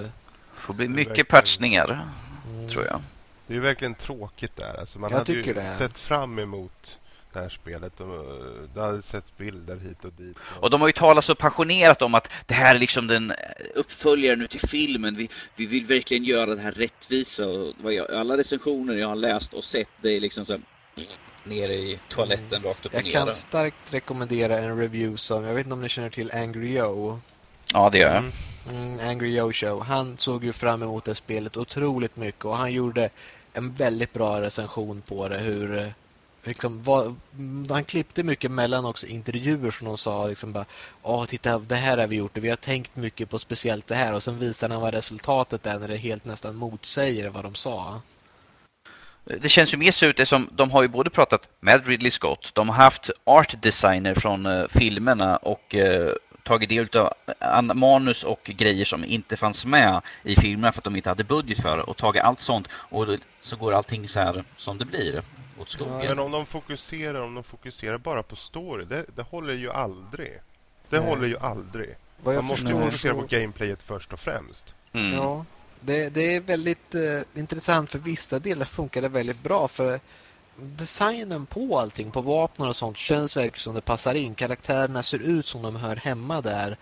Det får bli mycket patchningar, mm. tror jag. Det är ju verkligen tråkigt där. Alltså man jag hade ju det. sett fram emot det här spelet. Och det hade setts bilder hit och dit. Och... och de har ju talat så passionerat om att det här är liksom den uppföljaren nu till filmen. Vi, vi vill verkligen göra det här rättvisa. Och alla recensioner jag har läst och sett, det är liksom så här, nere i toaletten mm. rakt upp Jag ner. kan starkt rekommendera en review som, jag vet inte om ni känner till Angry Joe. Ja, det gör jag. Mm. Mm, Angry Joe Show. Han såg ju fram emot det spelet otroligt mycket och han gjorde en väldigt bra recension på det. Hur, eh, liksom, var, han klippte mycket mellan också intervjuer som de sa liksom bara, Åh, titta, det här har vi gjort och vi har tänkt mycket på speciellt det här och sen visar han vad resultatet är när det helt nästan motsäger vad de sa. Det känns ju mer så ut som de har ju både pratat med Ridley Scott, de har haft art designer från uh, filmerna och uh, tagit del av eh, manus och grejer som inte fanns med i filmerna för att de inte hade budget för det och tagit allt sånt och så går allting så här som det blir åt skogen. Men om de fokuserar, om de fokuserar bara på story, det, det håller ju aldrig. Det Nej. håller ju aldrig. Vad jag Man måste ju förstår fokusera på gameplayet först och främst. Mm. Ja, det, det är väldigt eh, intressant för vissa delar funkar det väldigt bra för designen på allting, på vapnen och sånt känns verkligen som det passar in. Karaktärerna ser ut som de hör hemma där.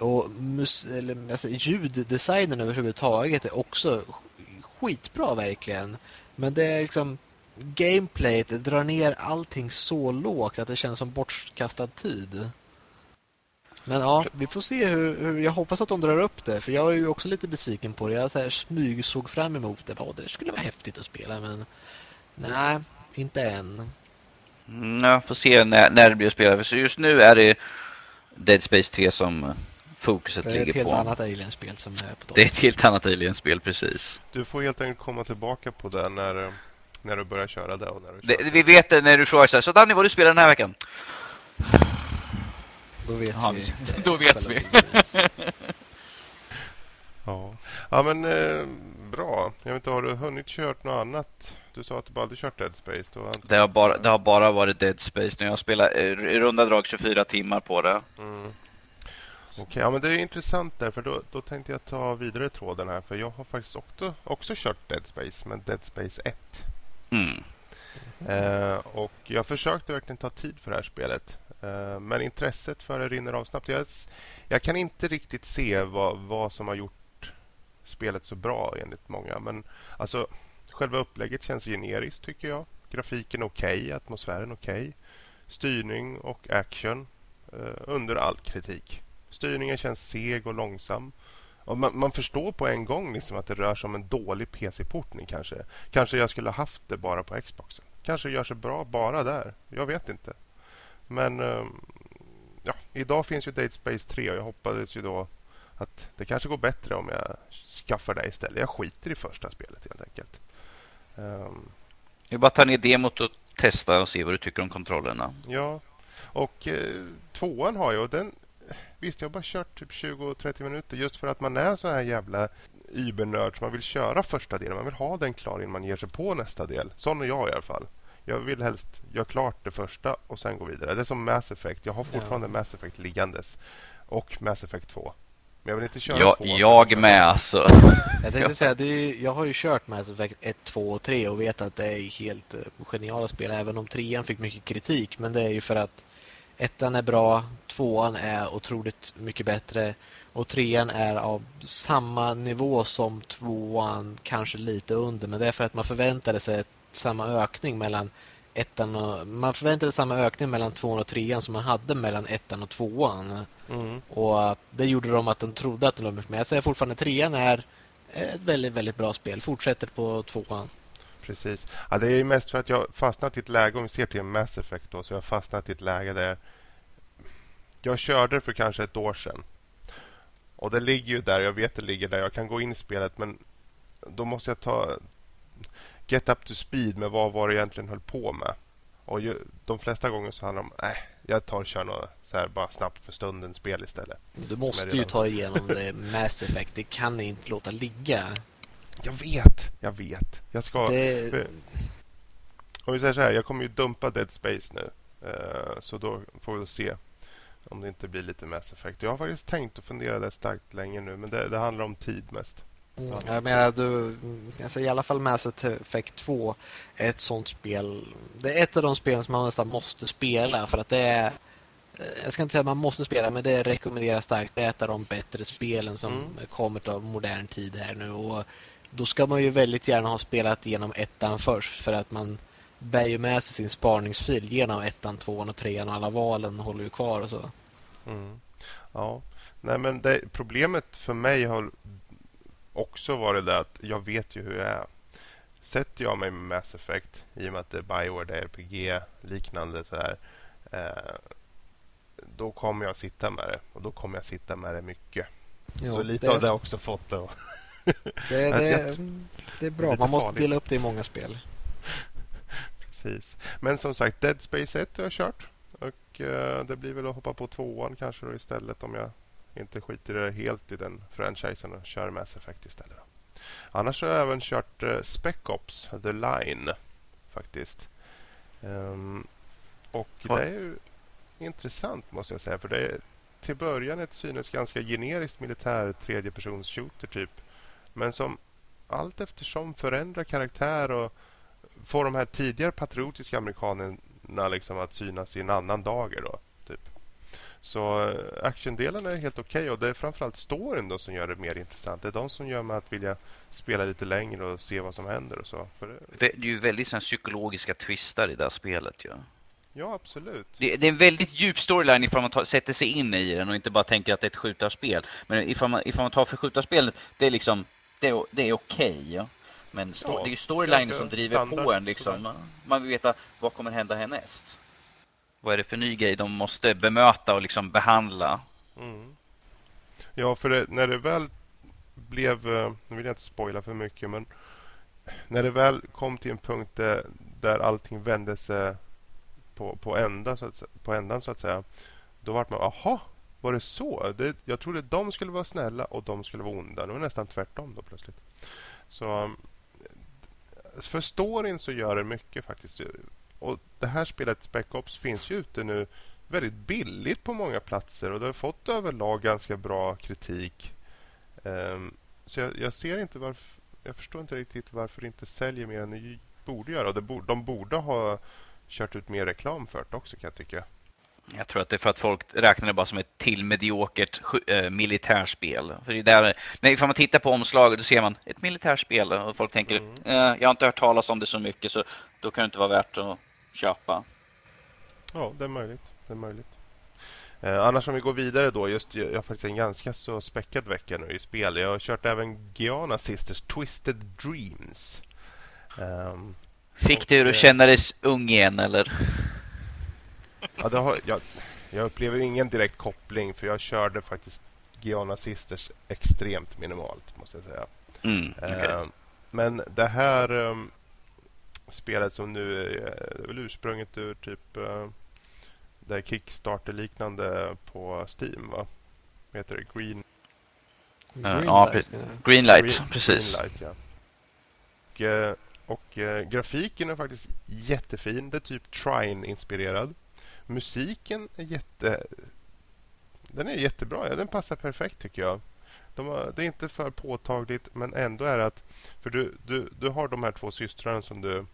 Och mus eller, alltså, ljuddesignen överhuvudtaget är också sk- skitbra verkligen. Men det är liksom gameplayet drar ner allting så lågt att det känns som bortkastad tid. Men ja, vi får se hur, hur... Jag hoppas att de drar upp det, för jag är ju också lite besviken på det. Jag så här smyg såg fram emot det. Bara, det skulle vara häftigt att spela, men... Nej, inte än. Mm, jag får se när, när det blir att spela. Så just nu är det Dead Space 3 som eh, fokuset Det är ett ligger helt på. annat Alien-spel som är på Det är topp. ett helt annat Alien-spel, precis. Du får helt enkelt komma tillbaka på det när, eh, när du börjar köra det. Och när du Det, vi vet det när du frågar så så Danny vad du spelar den här veckan? Då vet Ja, vi. då vet vi. Ja. ja, men eh, bra. Jag vet inte, har du hunnit kört något annat? Du sa att du bara hade kört Dead Space. Då. Det har bara, det har bara varit Dead Space nu. Jag har spelat eh, i runda drag 24 timmar på det. Mm. Okej, ja, men det är intressant där för då, då tänkte jag ta vidare tråden här för jag har faktiskt också, också kört Dead Space men Dead Space 1. Mm. Eh, och jag försökte verkligen ta tid för det här spelet. Eh, men intresset för det rinner av snabbt. Jag, jag kan inte riktigt se vad, vad som har gjort spelet så bra enligt många. Men alltså, själva upplägget känns generiskt tycker jag. Grafiken okej, atmosfären okej. Styrning och action eh, under all kritik. Styrningen känns seg och långsam. Man, man förstår på en gång liksom att det rör sig om en dålig PC-portning kanske. Kanske jag skulle ha haft det bara på Xboxen. Kanske gör sig bra bara där. Jag vet inte. Men ehm, ja, idag finns ju Dead Space 3 och jag hoppades ju då att det kanske går bättre om jag skaffar det istället. Jag skiter i första spelet helt enkelt. Ehm, Det är bara ta ner demot och testa och se vad du tycker om kontrollerna. Ja, och eh, tvåan har jag och den... Visst, jag har bara kört typ 20-30 minuter just för att man är så här jävla übernörd så man vill köra första delen. Man vill ha den klar innan man ger sig på nästa del. Sån är jag i alla fall. Jag vill helst göra klart det första och sen gå vidare. Det är som Mass Effect. Jag har fortfarande Ja. Mass Effect liggandes. Och Mass Effect 2. Men jag vill inte köra Jag, tvåan. jag med alltså. Jag tänkte säga, det är, jag har ju kört Mass Effect 1, 2 och 3 och vet att det är helt eh, geniala spel. Även om trean fick mycket kritik. Men det är ju för att ettan är bra, tvåan är otroligt mycket bättre och trean är av samma nivå som tvåan, kanske lite under. Men det är för att man förväntade sig samma ökning mellan ettan och... Man förväntade samma ökning mellan tvåan och trean som man hade mellan ettan och tvåan. Mm. Och eh, det gjorde de att de trodde att det låg mycket mer. Jag säger fortfarande trean är ett väldigt, väldigt bra spel. Fortsätter på tvåan. Precis. Ja, det är ju mest för att jag fastnat i ett läge, om vi ser till Mass Effect då, så jag har fastnat i ett läge där jag körde för kanske ett år sedan. Och det ligger ju där, jag vet det ligger där. Jag kan gå in i spelet men då måste jag ta get up to speed med vad var det egentligen höll på med. Och ju, de flesta gånger så handlar det om, nej, jag tar och kör något så här bara snabbt för stunden spel istället. Du måste ju ta igenom det Mass Effect. Det kan inte låta ligga. Jag vet, jag vet. Jag ska... Det, för- Om vi säger så här, jag kommer ju dumpa Dead Space nu. Eh, så då får vi se om det inte blir lite Mass Effect. Jag har faktiskt tänkt och funderat det starkt länge nu, men det, det handlar om tid mest. Mm, jag menar, du, alltså i alla fall Mass Effect 2 är ett sånt spel. Det är ett av de spelen som man nästan måste spela för att det är jag ska inte säga att man måste spela, men det rekommenderas starkt. Det är ett av de bättre spelen som Mm. kommer av modern tid här nu. Och då ska man ju väldigt gärna ha spelat igenom ettan först för att man bär ju med sig sin spaningsfil genom ettan, tvåan och trean och alla valen håller ju kvar och så. Mm. Ja, nej men det, problemet för mig har också varit det att jag vet ju hur jag är. Sätter jag mig med Mass Effect i och med att det är Bioware, det är RPG liknande så här. Eh, då kommer jag sitta med det och då kommer jag sitta med det mycket. Jo, så lite det, av det har också fått det. Det, det, det är bra. Man måste farligt. dela upp det i många spel. Precis. Men som sagt, Dead Space 1 har jag kört. Och eh, det blir väl att hoppa på tvåan kanske då istället om jag inte skiter helt i den franchisen och kör Mass Effect istället. Då. Annars har jag även kört eh, Spec Ops The Line faktiskt. Um, och det är ju intressant måste jag säga. För det är till början ett synes ganska generiskt militär tredjepersons shooter typ. Men som allt eftersom förändrar karaktär och får de här tidigare patriotiska amerikanerna liksom att synas i en annan dager då. Typ. Så eh, actiondelen är helt okej okay och det är framförallt storyn då som gör det mer intressant. Det är de som gör mig att vilja spela lite längre och se vad som händer och så. Det... det är ju väldigt sån psykologiska twistar i det här spelet ja. Ja, absolut. Det, det, är en väldigt djup storyline ifall man tar, sätter sig in i den och inte bara tänker att det är ett skjutarspel. Men ifall man, ifall man tar för skjutarspelet, det är liksom, det är, det är okej. Okay, ja. Men sto, ja, det är ju storylinen som driver standard, på en liksom. Man, man vill veta vad kommer hända härnäst. Vad är det för ny grej de måste bemöta och liksom behandla? Mm. Ja, för det, när det väl blev, eh, nu vill jag inte spoila för mycket, men när det väl kom till en punkt där, där allting vände sig på, på, ända, så att, på ändan så att säga. Då var man, aha, var det så? Det, jag trodde de skulle vara snälla och de skulle vara onda. Det var nästan tvärtom då plötsligt. Så um, för storyn så gör det mycket faktiskt. Och det här spelet Spec Ops finns ju ute nu väldigt billigt på många platser och det har fått överlag ganska bra kritik. Um, så jag, jag, ser inte varför jag förstår inte riktigt varför det inte säljer mer än det borde göra. Det borde, de borde ha kört ut mer reklam för det också kan jag tycka. Jag tror att det är för att folk räknar det bara som ett till mediokert äh, militärspel. För det är där, när ifall man tittar på omslaget då ser man ett militärspel och folk tänker mm. äh, jag har inte hört talas om det så mycket så då kan det inte vara värt att köpa. Ja, det är möjligt. Det är möjligt. Eh, annars om vi går vidare då, just jag har faktiskt en ganska så späckad vecka nu i spel. Jag har kört även Giana Sisters Twisted Dreams. Um, Fick du att eh, känna dig ung igen eller? Ja, det har, jag, jag upplever ingen direkt koppling för jag körde faktiskt Giana Sisters extremt minimalt måste jag säga. Mm, okay. uh, men det här um, spelet som nu är väl ursprunget ur typ uh, det Kickstarter-liknande på Steam va? Vad heter det? Green... Uh, ja, Greenlight, Green, precis. Greenlight, ja. Och, och grafiken är faktiskt jättefin. Det är typ Trine-inspirerad. Musiken är jätte... Den är jättebra. Ja, den passar perfekt tycker jag. De har, det är inte för påtagligt men ändå är det att... För du, du, du har de här två systrarna som du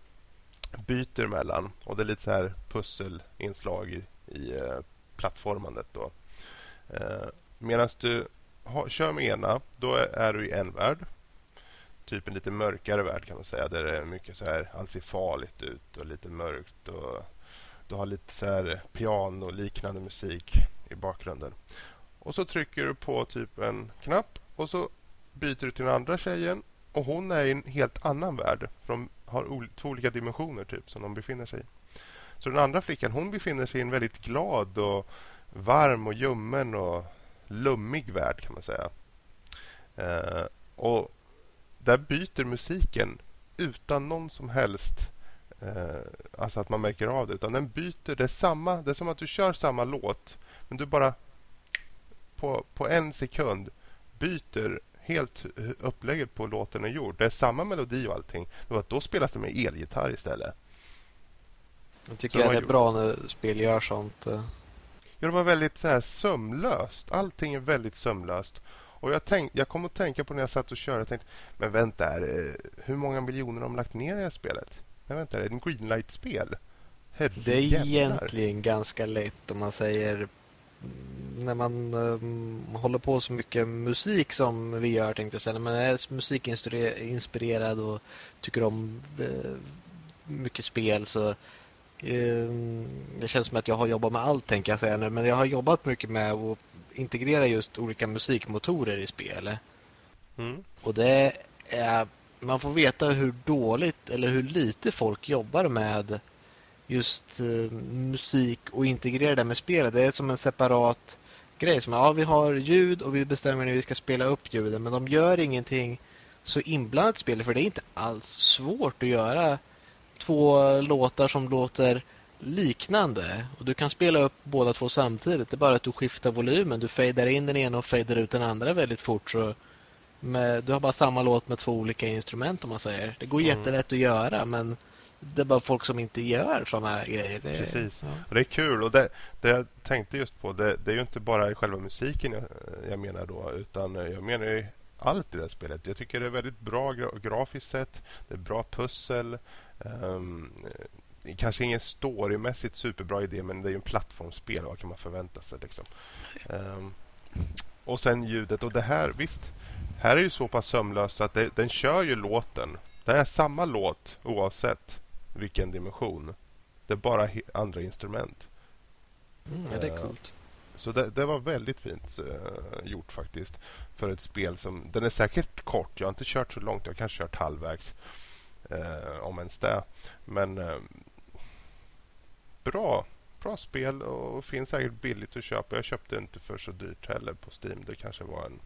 byter mellan. Och det är lite så här pusselinslag i, i eh, plattformandet. Då. Eh, Medan du ha, kör med ena, då är, är du i en värld. Typ en lite mörkare värld kan man säga. Där det är mycket så här, allt ser farligt ut och lite mörkt. och du har lite så här piano liknande musik i bakgrunden. Och så trycker du på typ en knapp och så byter du till den andra tjejen och hon är i en helt annan värld. För de har två olika dimensioner typ som de befinner sig i. Så den andra flickan hon befinner sig i en väldigt glad och varm och ljummen och lummig värld kan man säga. Eh, och där byter musiken utan någon som helst alltså att man märker av det. Utan den byter. Det är, samma, det är som att du kör samma låt men du bara på, på en sekund byter helt upplägget på låten är gjord. Det är samma melodi och allting. Då spelas det med elgitarr istället. Jag tycker så det är gjort. bra när spel gör sånt. Eh. Ja, det var väldigt så här sömlöst. Allting är väldigt sömlöst. Och jag, tänk, jag kom att tänka på när jag satt och körde. Jag tänkte, men vänta, här, eh, hur många miljoner har de lagt ner i det här spelet? Men vänta, är det ett greenlight-spel? Det är egentligen ganska lätt om man säger när man um, håller på så mycket musik som vi gör tänkte jag säga. När man är musikinspirerad och tycker om uh, mycket spel så uh, det känns som att jag har jobbat med allt tänker jag säga nu. Men jag har jobbat mycket med att integrera just olika musikmotorer i spel. Mm. Och det är, man får veta hur dåligt eller hur lite folk jobbar med just uh, musik och integrera det med spelet. Det är som en separat grej. Som, ja, vi har ljud och vi bestämmer när vi ska spela upp ljuden. Men de gör ingenting så inblandat i spelet. För det är inte alls svårt att göra två låtar som låter liknande. Och du kan spela upp båda två samtidigt. Det är bara att du skiftar volymen. Du fejdar in den ena och fejdar ut den andra väldigt fort. Så med, du har bara samma låt med två olika instrument om man säger. Det går mm. jättelätt att göra men det är bara folk som inte gör sådana grejer. Det, Precis. Ja. Och det är kul. Och det, det jag tänkte just på, det, det är ju inte bara själva musiken jag, jag menar då, utan jag menar ju allt i det här spelet. Jag tycker det är väldigt bra grafiskt sett. Det är bra pussel. Um, kanske ingen storymässigt superbra idé, men det är ju en plattformsspel. Vad kan man förvänta sig? Liksom. Um, och sen ljudet. Och det här, visst, här är ju så pass sömlöst att det, den kör ju låten. Det är samma låt oavsett vilken dimension. Det är bara andra instrument. Mm, ja, det är coolt. Så det, det, var väldigt fint uh, gjort faktiskt. För ett spel som... Den är säkert kort. Jag har inte kört så långt. Jag har kanske kört halvvägs. Uh, om ens det. Men uh, bra. Bra spel och finns säkert billigt att köpa. Jag köpte inte för så dyrt heller på Steam. Det kanske var en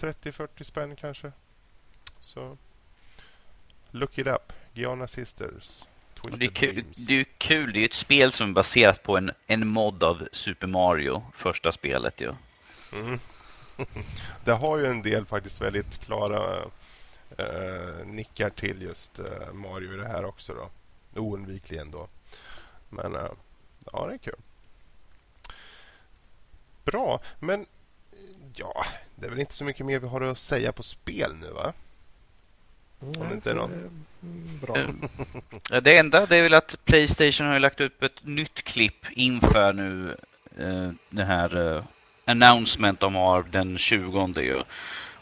30-40 spänn kanske. Så look it up. Giana Sisters. Det är, kul, det är kul. Det är ett spel som är baserat på en, en mod av Super Mario, första spelet ju. Mm. det har ju en del faktiskt väldigt klara eh, nickar till just eh, Mario i det här också då. Oundvikligen då. Men eh, ja, det är kul. Bra, men ja, det är väl inte så mycket mer vi har att säga på spel nu va? Om det inte är något. Bra. det enda det är väl att Playstation har lagt upp ett nytt klipp inför nu eh, den här eh, announcement de har den 20 ju.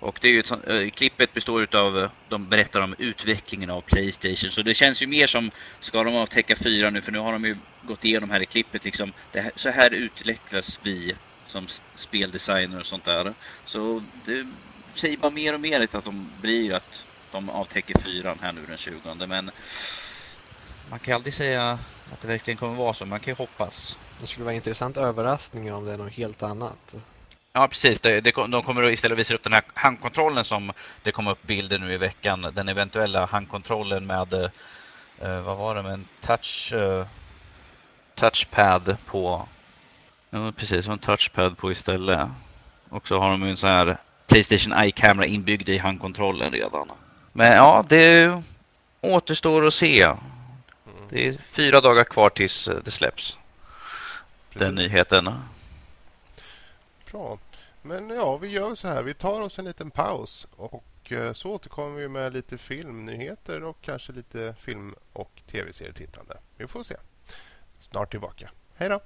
Och det är ju ett, äh, klippet består av, eh, de berättar om utvecklingen av Playstation. Så det känns ju mer som, ska de avtäcka fyra nu? För nu har de ju gått igenom här i klippet liksom, här, så här utvecklas vi som speldesigner och sånt där. Så det säger bara mer och mer att de blir att de avtäcker fyran här nu den 20. Men man kan aldrig säga att det verkligen kommer vara så. Man kan ju hoppas. Det skulle vara intressant överraskning om det är något helt annat. Ja, precis. Det, de kommer istället visa upp den här handkontrollen som det kom upp bilder nu i veckan. Den eventuella handkontrollen med, eh, vad var det, med en touch, eh, touchpad på. Ja, precis, en touchpad på istället. Och så har de en sån här Playstation Eye-kamera inbyggd i handkontrollen redan. Men ja, det återstår att se. Mm. Det är fyra dagar kvar tills det släpps. Precis. Den nyheten. Bra. Men ja, vi gör så här. Vi tar oss en liten paus och eh, så återkommer vi med lite filmnyheter och kanske lite film och tv-serietittande. Vi får se. Snart tillbaka. Hej då!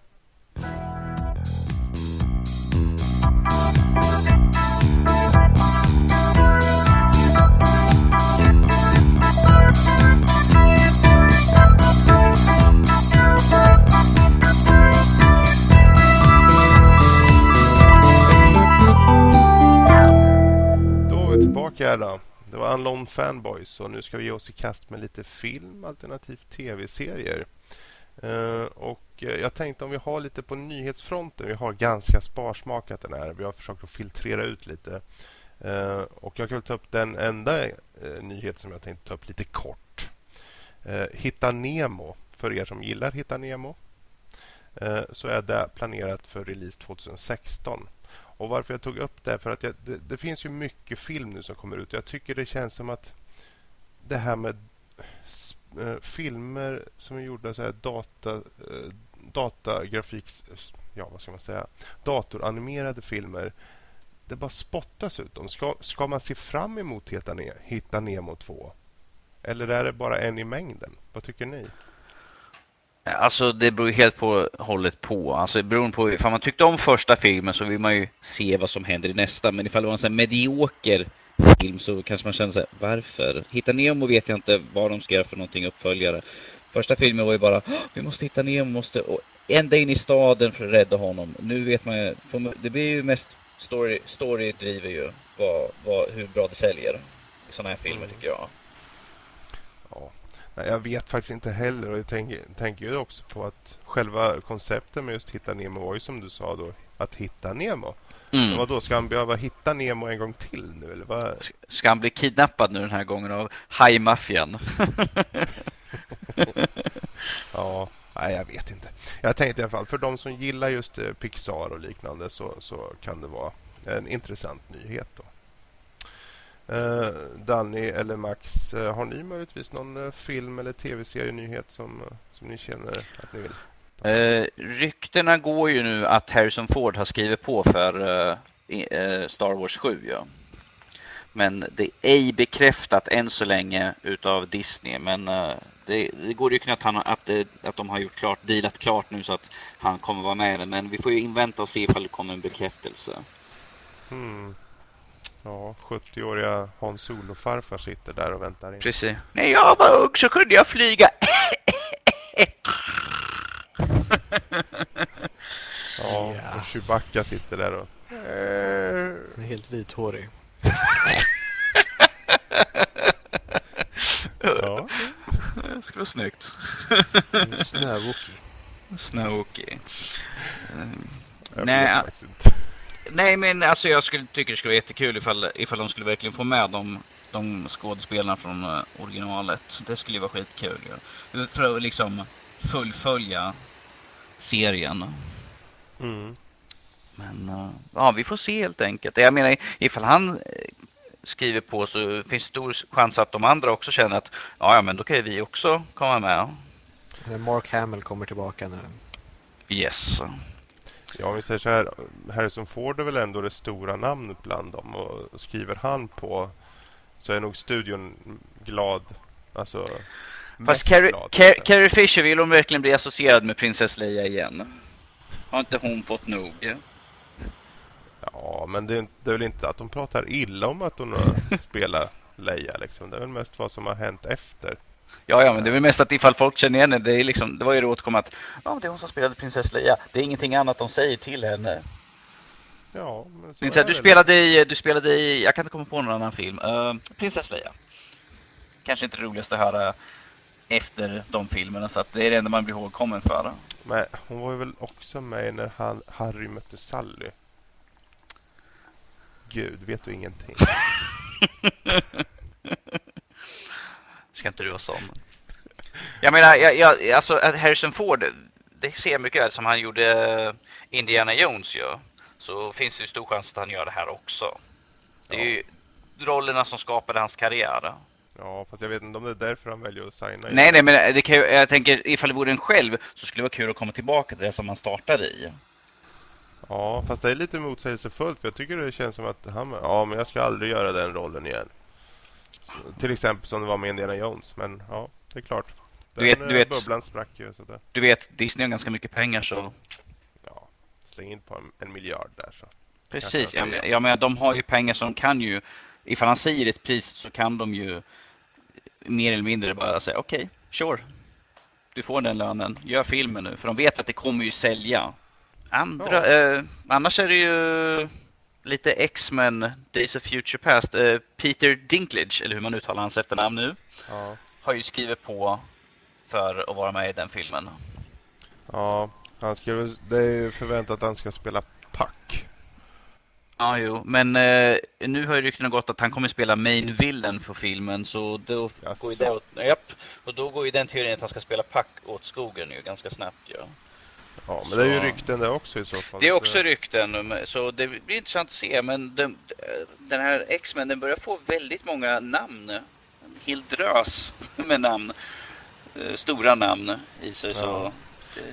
Tillbaka. Det var Unlone Fanboys och nu ska vi ge oss i kast med lite film alternativt tv-serier. Eh, och Eh, jag tänkte om vi har lite på nyhetsfronten. Vi har ganska sparsmakat den här. Vi har försökt att filtrera ut lite. Eh, och jag kan ta upp den enda eh, nyhet som jag tänkte ta upp lite kort. Hitta Nemo. För er som gillar Hitta Nemo så är det planerat för release 2016. Och Varför jag tog upp det för att jag, det, det, finns ju mycket film nu som kommer ut. Jag tycker det känns som att det här med filmer som är gjorda så här data, datagrafiks... Ja, vad ska man säga? Datoranimerade filmer. Det bara spottas ut dem. Ska, ska man se fram emot Hitta, ne Hitta Nemo 2? Eller är det bara en i mängden? Vad tycker ni? Alltså det beror ju helt på hållet på. Alltså beroende på, ifall man tyckte om första filmen så vill man ju se vad som händer i nästa. Men ifall det var en sån här medioker film så kanske man känner sig varför? Hitta Nemo vet jag inte vad de ska göra för någonting uppföljare. Första filmen var ju bara, vi måste hitta Nemo, måste ända in i staden för att rädda honom. Nu vet man ju, det blir ju mest story, story driver ju vad, vad, hur bra det säljer i sådana här filmer tycker jag. Nej, jag vet faktiskt inte heller. Och jag tänker, tänker ju också på att själva konceptet med just Hitta Nemo var ju som du sa då, att hitta Nemo. Mm. Vad då ska han behöva hitta Nemo en gång till nu eller vad? Ska han bli kidnappad nu den här gången av hajmaffian? ja, nej jag vet inte. Jag tänkte i alla fall för de som gillar just eh, Pixar och liknande så, så kan det vara en intressant nyhet då. Eh, Danny eller Max, eh, har ni möjligtvis någon eh, film eller tv-serienyhet som, som ni känner att ni vill? Eh, ryktena går ju nu att Harrison Ford har skrivit på för eh, eh, Star Wars 7. Ja. Men det är ej bekräftat än så länge utav Disney. Men eh, det, det går ju kunna att, han, att, det- att de har gjort klart, dealat klart nu så att han kommer vara med i den. Men vi får ju invänta och se ifall det kommer en bekräftelse. Hmm. Ja, 70-åriga Hans Solo-farfar sitter där och väntar in. Precis. När jag var ung så kunde jag flyga. Ja, Ja. och Chewbacca sitter där och... Han är helt vithårig. Ja, Det skulle vara snyggt. En snövookie. Snooky. jag Nej. Nej, men alltså jag skulle tycka det skulle vara jättekul ifall, ifall de skulle verkligen få med de, de skådespelarna från eh, originalet. Det skulle ju vara skitkul ju. För att liksom fullfölja serien. Mm. Men eh, ja, vi får se helt enkelt. Jag menar, ifall han eh, skriver på så finns det stor chans att de andra också känner att ja, ja men då kan ju vi också komma med. Mark Hamill kommer tillbaka nu. Yes. Ja, om vi säger så här. Harrison Ford är väl ändå det stora namnet bland dem. Och skriver han på så är nog studion glad. Alltså... Fast Carrie, glad, Car- kanske. Carrie Fisher vill hon verkligen bli associerad med prinsess Leia igen? Har inte hon fått nog? Ja, men det är, det är väl inte att de pratar illa om att hon har spelat Leia. Liksom. Det är väl mest vad som har hänt efter. Ja, ja, men det är väl mest att ifall folk känner igen henne, det är liksom, det var ju det återkom att ja, det är hon som spelade prinsess Leia. Det är ingenting annat de säger till henne. Ja, men så Inte, är du det. spelade i, du spelade i, jag kan inte komma på någon annan film. Uh, prinsess Leia. Kanske inte det roligaste att höra efter de filmerna, så att det är det enda man blir ihågkommen för. Men hon var ju väl också med när han, Harry mötte Sally. Gud, vet du ingenting? Ska inte du vara sån? Jag menar, jag, jag, alltså Harrison Ford, det ser mycket väl som han gjorde Indiana Jones ju. Så finns det ju stor chans att han gör det här också. Det är ju rollerna som skapade hans karriär. Ja, fast jag vet inte om det är därför han väljer att signa. Nej, nej, men det kan ju, jag tänker ifall det vore en själv så skulle det vara kul att komma tillbaka till det som man startade i. Ja, fast det är lite motsägelsefullt. För jag tycker det känns som att han, ja, men jag ska aldrig göra den rollen igen. Så, till exempel som det var med Indiana Jones. Men ja, det är klart. Den Du vet- du eh, vet- bubblan sprack ju. Så Du vet, Disney har ganska mycket pengar så ja, släng in på en, en miljard där så. Precis, jag jag menar, de har ju pengar som kan ju, ifall han säger ett pris så kan de ju mer eller mindre bara säga okej, sure. Du får den lönen, gör filmen nu, för de vet att det kommer ju sälja. Andra, eh, annars är det ju lite X-Men, Days of Future Past. Eh, Peter Dinklage, eller hur man uttalar hans efternamn nu, Ja, har ju skrivit på för att vara med i den filmen. ja han skulle, det är ju förväntat att han ska spela Puck. Ja, jo, men eh, nu har ju ryktena gått att han kommer spela main villain på filmen, så då Jaså? går ju det åt, japp, och då går ju den teorin att han ska spela pack åt skogen ju ganska snabbt ju. Ja, men det är ju Så- rykten det också i så fall. Det är Så också rykten, så det blir intressant att se, men den, den här X-Men, den börjar få väldigt många namn. En hel drös med namn. Eh, Stora namn i sig, så... Ja.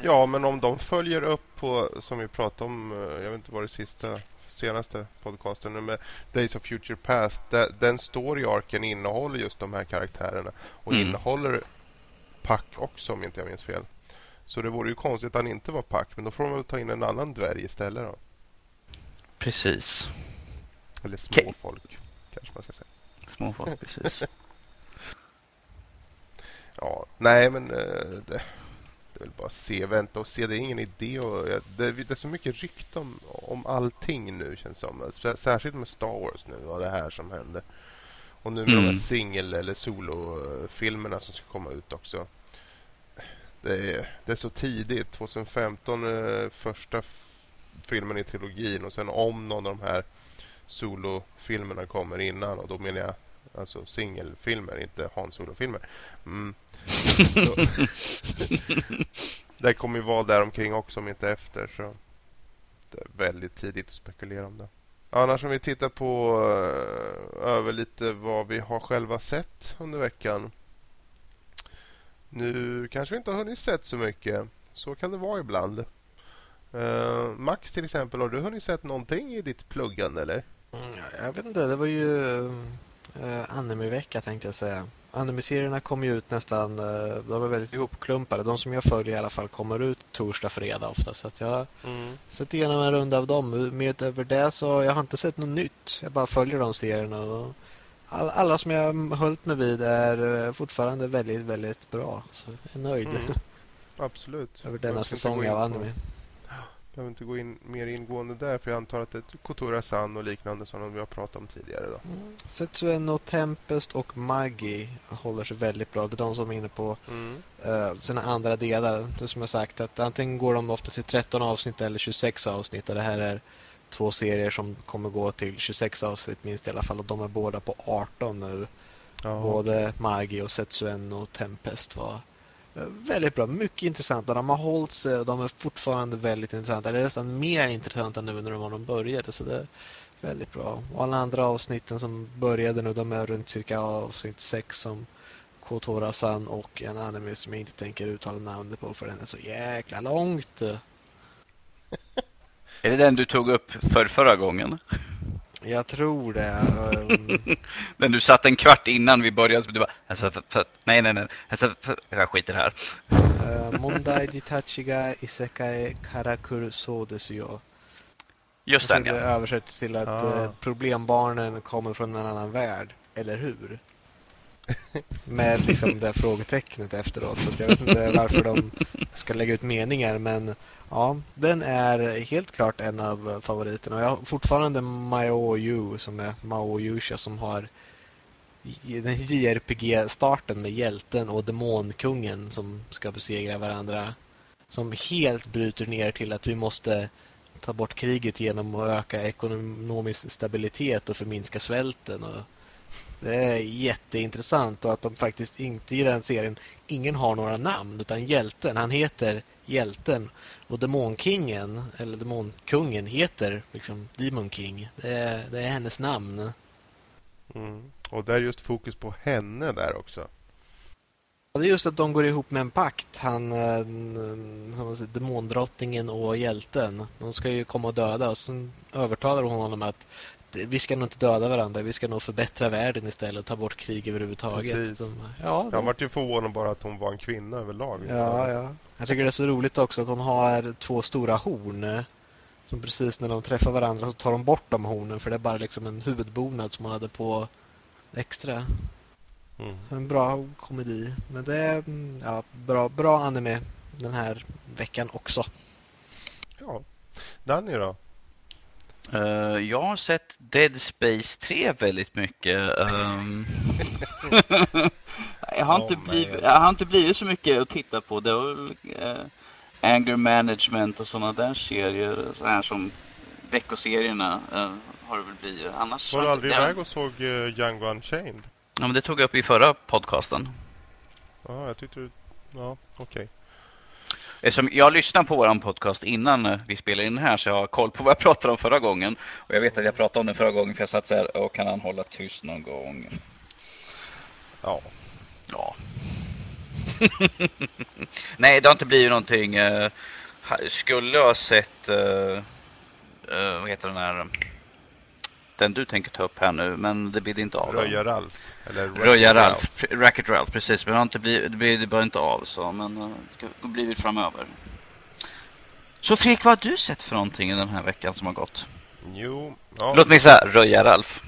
Ja, men om de följer upp på, som vi pratade om, eh, jag vet inte vad det sista, senaste podcasten med Days of Future Past. Den story-arken innehåller just de här karaktärerna. Och Mm. innehåller Puck också om inte jag minns fel. Så det vore ju konstigt att han inte var Puck. Men då får de väl ta in en annan dvärg istället då. Precis. Eller småfolk, kanske man ska säga. Småfolk, precis. Ja, nej men eh, det, är väl bara se, vänta och se. Det är ingen idé. Och, det, det är så mycket rykte om, om allting nu känns som. Sär- Särskilt med Star Wars nu, vad det här som händer. Och nu med de Mm. här singel eller solofilmerna som ska komma ut också. Det är, det är så tidigt. 2015 eh, första filmen i trilogin och sen om någon av de här solofilmerna kommer innan och då menar jag alltså singelfilmer, inte Hans Solo-filmer. Mm. Det kommer ju vara där omkring också om inte efter så det är väldigt tidigt att spekulera om det. Annars om vi tittar på uh, över lite vad vi har själva sett under veckan. Nu kanske vi inte har hunnit sett så mycket. Så kan det vara ibland. Uh, Max till exempel, har du hunnit sett någonting i ditt pluggande eller? Mm, jag vet inte, det var ju uh, anime-vecka tänkte jag säga. Anime-serierna kommer ju ut nästan, uh, de är väldigt ihopklumpade. De som jag följer i alla fall kommer ut torsdag, fredag ofta. Så att jag har mm. sett igenom en runda av dem. Med över det så jag har inte sett något nytt. Jag bara följer de serierna. Och all, alla som jag har hållit mig vid är fortfarande väldigt, väldigt bra. Så jag är nöjd. Mm. Absolut. över denna säsong av anime. Behöver inte gå in mer ingående där för jag antar att det är Kotora-san och liknande som vi har pratat om tidigare. Då. Mm. Setsueno, Tempest och Maggi håller sig väldigt bra. Det är de som är inne på mm. uh, sina andra delar. Det som jag sagt att antingen går de ofta till 13 avsnitt eller 26 avsnitt och det här är två serier som kommer gå till 26 avsnitt minst i alla fall och de är båda på 18 nu. Oh, Både. Magi och Setsueno och Tempest var Väldigt bra, mycket intressanta. De har hållit sig och de är fortfarande väldigt intressanta. Det är nästan mer intressanta nu än när de började. Så det är väldigt bra. Och alla andra avsnitten som började nu, de är runt cirka avsnitt 6 som Kotora-san och en anime som jag inte tänker uttala namnet på för den är så jäkla långt. Är det den du tog upp för förra gången? Jag tror det. Men du satt en kvart innan vi började så du bara, alltså, för, för, nej, nej, nej, alltså, för, jag skiter här. uh, Mondai jitachi ga isekai karakuru so desu yo. Just den, ja. Det översätts till att ah. uh, problembarnen kommer från en annan värld, eller hur? Med liksom det frågetecknet efteråt. Så jag vet inte varför de ska lägga ut meningar, men Ja, den är helt klart en av favoriterna. Jag har fortfarande Maoyu, som är Mao Yusha som har den JRPG-starten med hjälten och demonkungen som ska besegra varandra. Som helt bryter ner till att vi måste ta bort kriget genom att öka ekonomisk stabilitet och förminska svälten. Och det är jätteintressant och att de faktiskt inte i den serien, ingen har några namn utan hjälten, han heter hjälten. Och demonkingen, eller demonkungen, heter liksom Demon King. Det är, det är hennes namn. Mm. Och det är just fokus på henne där också. Ja, det är just att de går ihop med en pakt. Han, eh, som säger, demondrottningen och hjälten. De ska ju komma och döda och sen övertalar hon honom att vi ska nog inte döda varandra. Vi ska nog förbättra världen istället och ta bort krig överhuvudtaget. De, ja, de... Jag var ju förvånad bara att hon var en kvinna överlag. Ja, ja. Jag tycker det är så roligt också att hon har två stora horn. Som precis när de träffar varandra så tar de bort de hornen för det är bara liksom en huvudbonad som hon hade på extra. Mm. En bra komedi. Men det är mm, ja, bra, bra anime den här veckan också. Ja. Danny då? Uh, jag har sett Dead Space 3 väldigt mycket. Um... jag, har oh, inte blivit, jag har inte blivit så mycket att titta på. Det var uh, Anger Management och sådana där serier. Sådana som veckoserierna uh, har det väl blivit. Annars var du aldrig iväg och såg uh, Young Unchained? Ja, men det tog jag upp i förra podcasten. Ja, jag tyckte du... Ja, okej. Okay. Eftersom jag lyssnade på vår podcast innan eh, vi spelade in här så jag har koll på vad jag pratade om förra gången. Och jag vet att jag pratade om det förra gången för jag satt så här, och kan han hålla tyst någon gång? Ja. Ja. Nej, det har inte blivit någonting. Eh, skulle jag ha sett, uh, vad heter den här, den du tänker ta upp här nu, men det blir inte av. Röja Ralf. Eller Röja Ralf. Racket Ralf, precis. Men det, inte blivit, det blir det inte av så, men det ska bli framöver. Så Fredrik, vad har du sett för någonting den här veckan som har gått? Jo, ja. Låt mig säga Röja Ralf.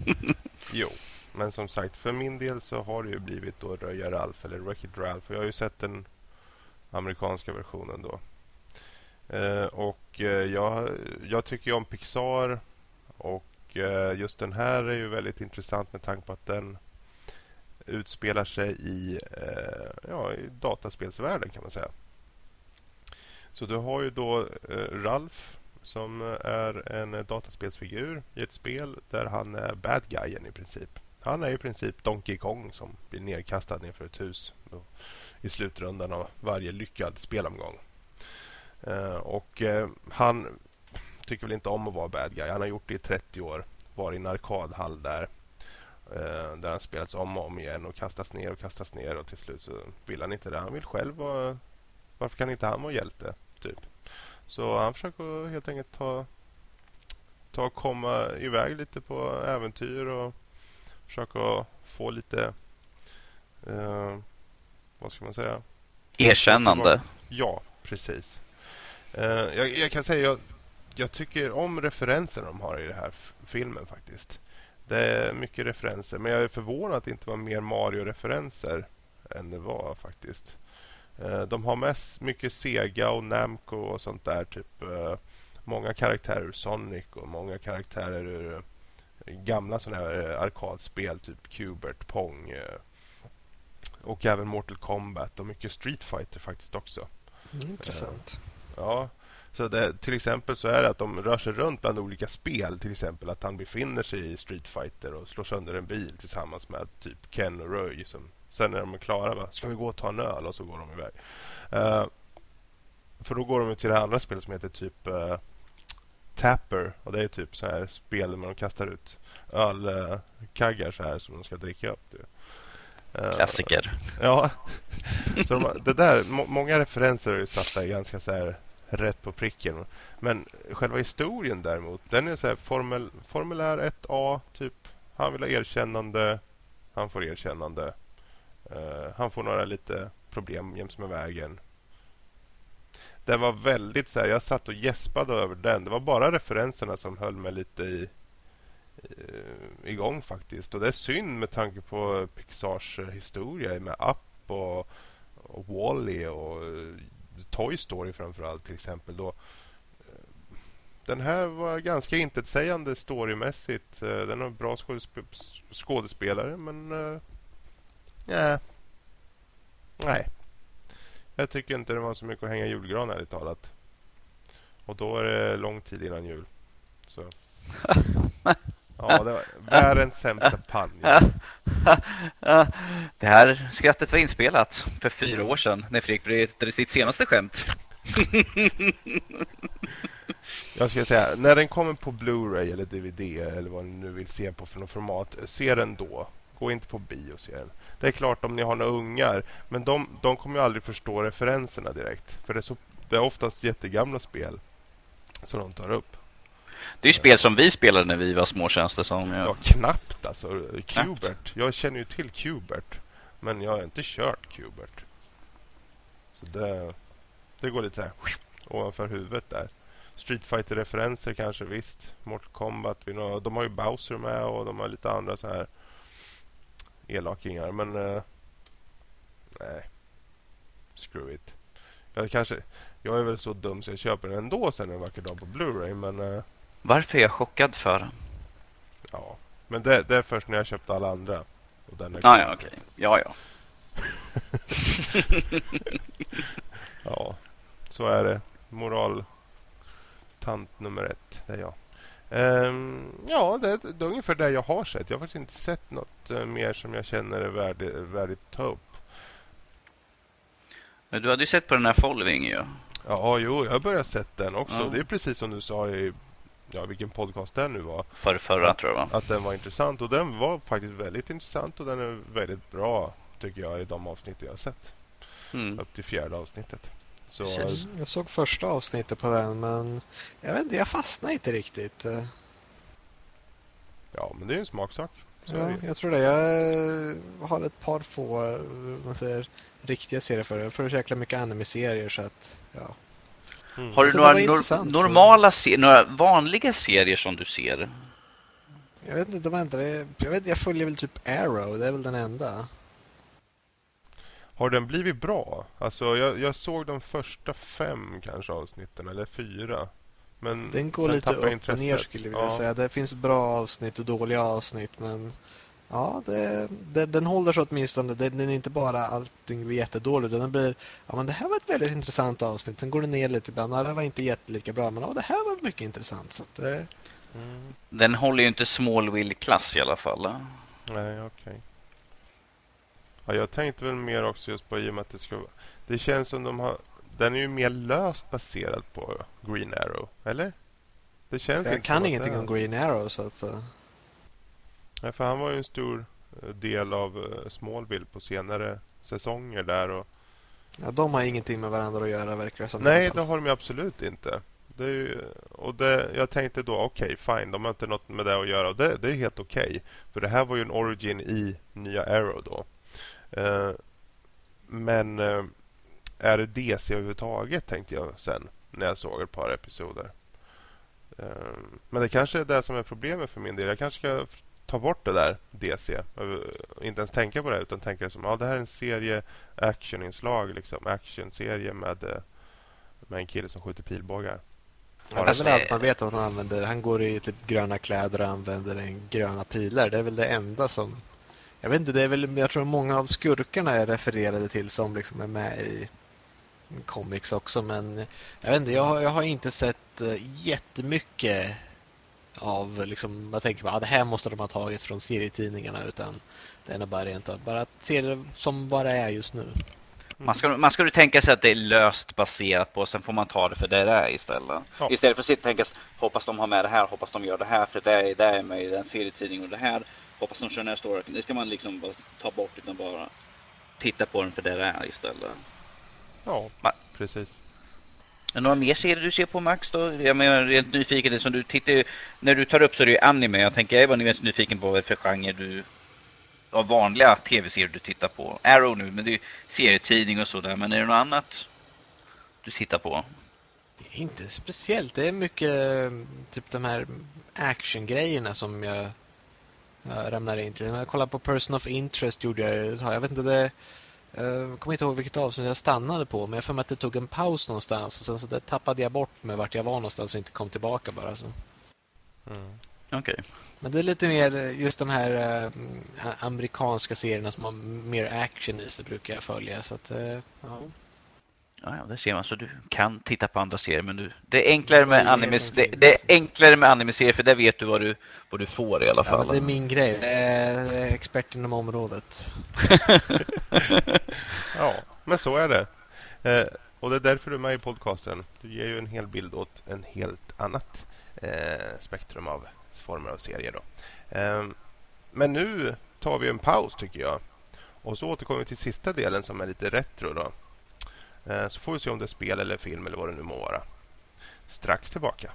jo, men som sagt, för min del så har det ju blivit då Röja Ralf eller Wreck-It Ralph. Jag har ju sett den amerikanska versionen då. Uh, och uh, jag, jag tycker ju om Pixar och Eh, Eh, just den här är ju väldigt intressant med tanke på att den utspelar sig i, eh, ja, i dataspelsvärlden kan man säga. Så du har ju då eh, Ralf som är en dataspelsfigur i ett spel där han är bad guyen i princip. Han är i princip Donkey Kong som blir nedkastad inför ett hus i slutrundan av varje lyckad spelomgång. Och han tycker väl inte om att vara bad guy. Han har gjort det i 30 år. Varit i en arkadhall där. Eh, där han spelats om och om igen och kastas ner och kastas ner och till slut så vill han inte det. Han vill själv vara... Varför kan inte han vara hjälte? Typ. Så han försöker helt enkelt ta, ta och komma iväg lite på äventyr och försöka få lite... Eh, vad ska man säga? Erkännande. Ja, precis. Uh, jag, jag, kan säga jag, jag tycker om referenserna de har i den här filmen faktiskt. Det är mycket referenser, men jag är förvånad att det inte var mer Mario-referenser än det var faktiskt. Uh, de har mest mycket Sega och Namco och sånt där. Typ uh, Många karaktärer ur Sonic och många karaktärer ur gamla sådana här arkadspel, typ Cubert, Pong och även Mortal Kombat och mycket Street Fighter faktiskt också. Mm, intressant. Ja, så det, till exempel så är det att de rör sig runt bland olika spel. Till exempel att han befinner sig i Street Fighter och slår sönder en bil tillsammans med typ Ken och Roy. Som, sen när de är klara, va? ska vi gå och ta en öl? Och så går de iväg. Uh, för då går de till det andra spelet som heter typ uh, Tapper. Och det är typ så här spel där man kastar ut ölkaggar så här som de ska dricka upp. Det. Eh, Klassiker. Ja. Så de, det där, må, många referenser är ju satta ganska så här rätt på pricken. Men själva historien däremot, den är så här formel, formulär 1A, typ. Han vill ha erkännande, han får erkännande. Uh, han får några lite problem jäms med vägen. Den var väldigt så här, jag satt och gäspade över den. Det var bara referenserna som höll mig lite i, i igång faktiskt. Och det är synd med tanke på Pixars eh, historia med Up och, och Wall-E och Toy Story framförallt till exempel. Då. Eh, den här var ganska intetsägande storymässigt. Eh, den har bra skådesp skådespelare men... Äh, nej. Jag tycker inte det var så mycket att hänga julgran ärligt talat. Och då är det lång tid innan jul. Så. Ja, det var världens sämsta panja. Det här skrattet var inspelat för fyra år sedan när Fredrik berättade sitt senaste skämt. Jag ska säga, när den kommer på Blu-ray eller DVD eller vad ni nu vill se på för något format, se den då. Gå inte på bio och se den. Det är klart om ni har några ungar, men de, de kommer ju aldrig förstå referenserna direkt. För det är, så, det är oftast jättegamla spel som de tar upp. Det är ju spel som vi spelade när vi var små känns det som. Ja, knappt alltså. Qbert. Jag känner ju till Qbert. Men jag har inte kört Qbert. Så det, det går lite så här ovanför huvudet där. Street fighter referenser kanske visst. Mortal Kombat. De har ju Bowser med och de har lite andra så här elakingar. Men uh, nej. Screw it. Jag, kanske, jag är väl så dum så jag köper den ändå sen en vacker dag på Blu-ray. Men uh, varför är jag chockad för? Ja, men det, det är först när jag köpte alla andra. Och den är ah, ja, okej. Okay. Ja, ja. ja, så är det. Moral tant nummer ett, det är jag. Um, ja, det, det är ungefär det jag har sett. Jag har faktiskt inte sett något uh, mer som jag känner är värdigt, värdigt att ta upp. Men du hade ju sett på den här Following ju. Ja, jo, jag har börjat sett den också. Ja. Det är precis som du sa i ja, vilken podcast det nu var. För förra tror jag Att den var intressant och den var faktiskt väldigt intressant och den är väldigt bra tycker jag i de avsnitt jag har sett. Mm. Upp till fjärde avsnittet. Så, jag såg första avsnittet på den men jag vet inte, jag fastnade inte riktigt. Ja, men det är en smaksak. Så ja, jag tror det. Jag har ett par få man säger, riktiga serier för det. Jag får så jäkla mycket anime-serier så att ja, Mm. Har du några nor normala några vanliga serier som du ser? Jag vet inte, vänta, jag, vet, jag följer väl typ Arrow, det är väl den enda. Har den blivit bra? Alltså jag, jag såg de första fem kanske avsnitten, eller fyra. Men den går lite upp och ner skulle jag vilja ja. säga. Det finns bra avsnitt och dåliga avsnitt, men Ja, det, det, den håller så åtminstone. Den, den är inte bara allting blir jättedåligt. Den blir, ja men det här var ett väldigt intressant avsnitt. Sen går det ner lite ibland. Ja, det var inte jättelika bra, men ja, det här var mycket intressant. Så att, eh. mm. Den håller ju inte Smallville-klass i alla fall. Nej, okej. Okay. Ja, jag tänkte väl mer också just på i och med att det ska Det känns som de har... Den är ju mer löst baserad på Green Arrow, eller? Det känns Jag inte kan ingenting om Green Arrow så att... eh, Nej, för han var ju en stor eh, del av eh, Smallville på senare säsonger där. Och, Ja, de har ingenting med varandra att göra verkar det som. nej, det har de absolut inte. Det är ju, och det, jag tänkte då, okej, fine, de har inte något med det att göra. Och det, det är helt okej. För det här var ju en origin i nya Arrow då. Eh, men eh, är det DC överhuvudtaget, tänkte jag sen när jag såg ett par episoder. Eh, men det kanske är det som är problemet för min del. Jag kanske ska ta bort det där DC. Inte ens tänka på det utan tänka det som ah, det här är en serie actioninslag. Liksom. Actionserie med, eh, med en kille som skjuter pilbågar. Ja, det är väl allt man vet att han använder. Han går i typ gröna kläder och använder en gröna pilar. Det är väl det enda som... Jag vet inte, det är väl... Jag tror många av skurkarna är refererade till som liksom är med i comics också. Men jag vet inte, jag, har- jag har inte sett eh, jättemycket av liksom... Jag tänker bara, ah, det här måste de ha tagit från serietidningarna. Utan det är nog bara rent av bara att se det som vad det är just nu. Man ska, man ska ju tänka sig att det är löst baserat på, sen får man ta det för det det är istället. Ja. Istället för att sitta och tänka, hoppas de har med det här, hoppas de gör det här, för det är, det är med i den serietidningen och det här. Hoppas de kör den här storyn. Det ska man liksom bara ta bort, utan bara titta på den för det det är istället. Ja, Ma- precis. Är det några mer serier du ser på Max då? Jag menar rent nyfiken, det som du tittar när du tar upp så är det ju anime. Jag tänker, jag var mest nyfiken på vad det är för genre du av vanliga tv-serier du tittar på. Arrow nu, men det är ju serietidning och sådär. Men är det något annat du tittar på? Inte speciellt. Det är mycket eh, typ de här actiongrejerna som jag, jag ramlar in till. Jag kollar på Person of Interest gjorde jag ju ett tag. Jag vet inte, det, jag kommer inte ihåg vilket avsnitt jag stannade på. Men jag för mig att det tog en paus någonstans. Och sen så tappade jag bort med vart jag var någonstans och inte kom tillbaka bara. Så. Mm. Okej. Men det är lite mer eh, just de här eh, amerikanska serierna som har mer action i sig brukar jag följa. Så att, eh, ja. Ja, ja, det ser man. Så du kan titta på andra serier, men du, det är enklare med anime, det, det är enklare med anime-serier, för där vet du vad du, vad du får i alla Ja, fall. det är min grej. Jag är expert inom området. Ja, men så är det. Eh, och det är därför du är med i podcasten. Du ger ju en hel bild åt en helt annat eh, spektrum av former av serier. Då. Eh, men nu tar vi en paus tycker jag. Och så återkommer vi till sista delen som är lite retro. Då. Eh, så får vi se om det är spel eller film eller vad det nu må vara. Strax tillbaka.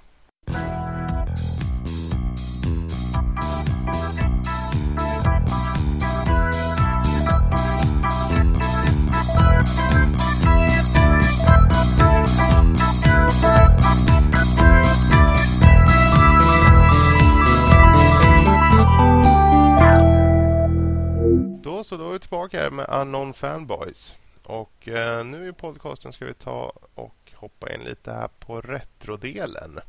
Då så, då är vi tillbaka här med Unknown Fanboys. Och eh, nu i podcasten ska vi ta och hoppa in lite här på retrodelen.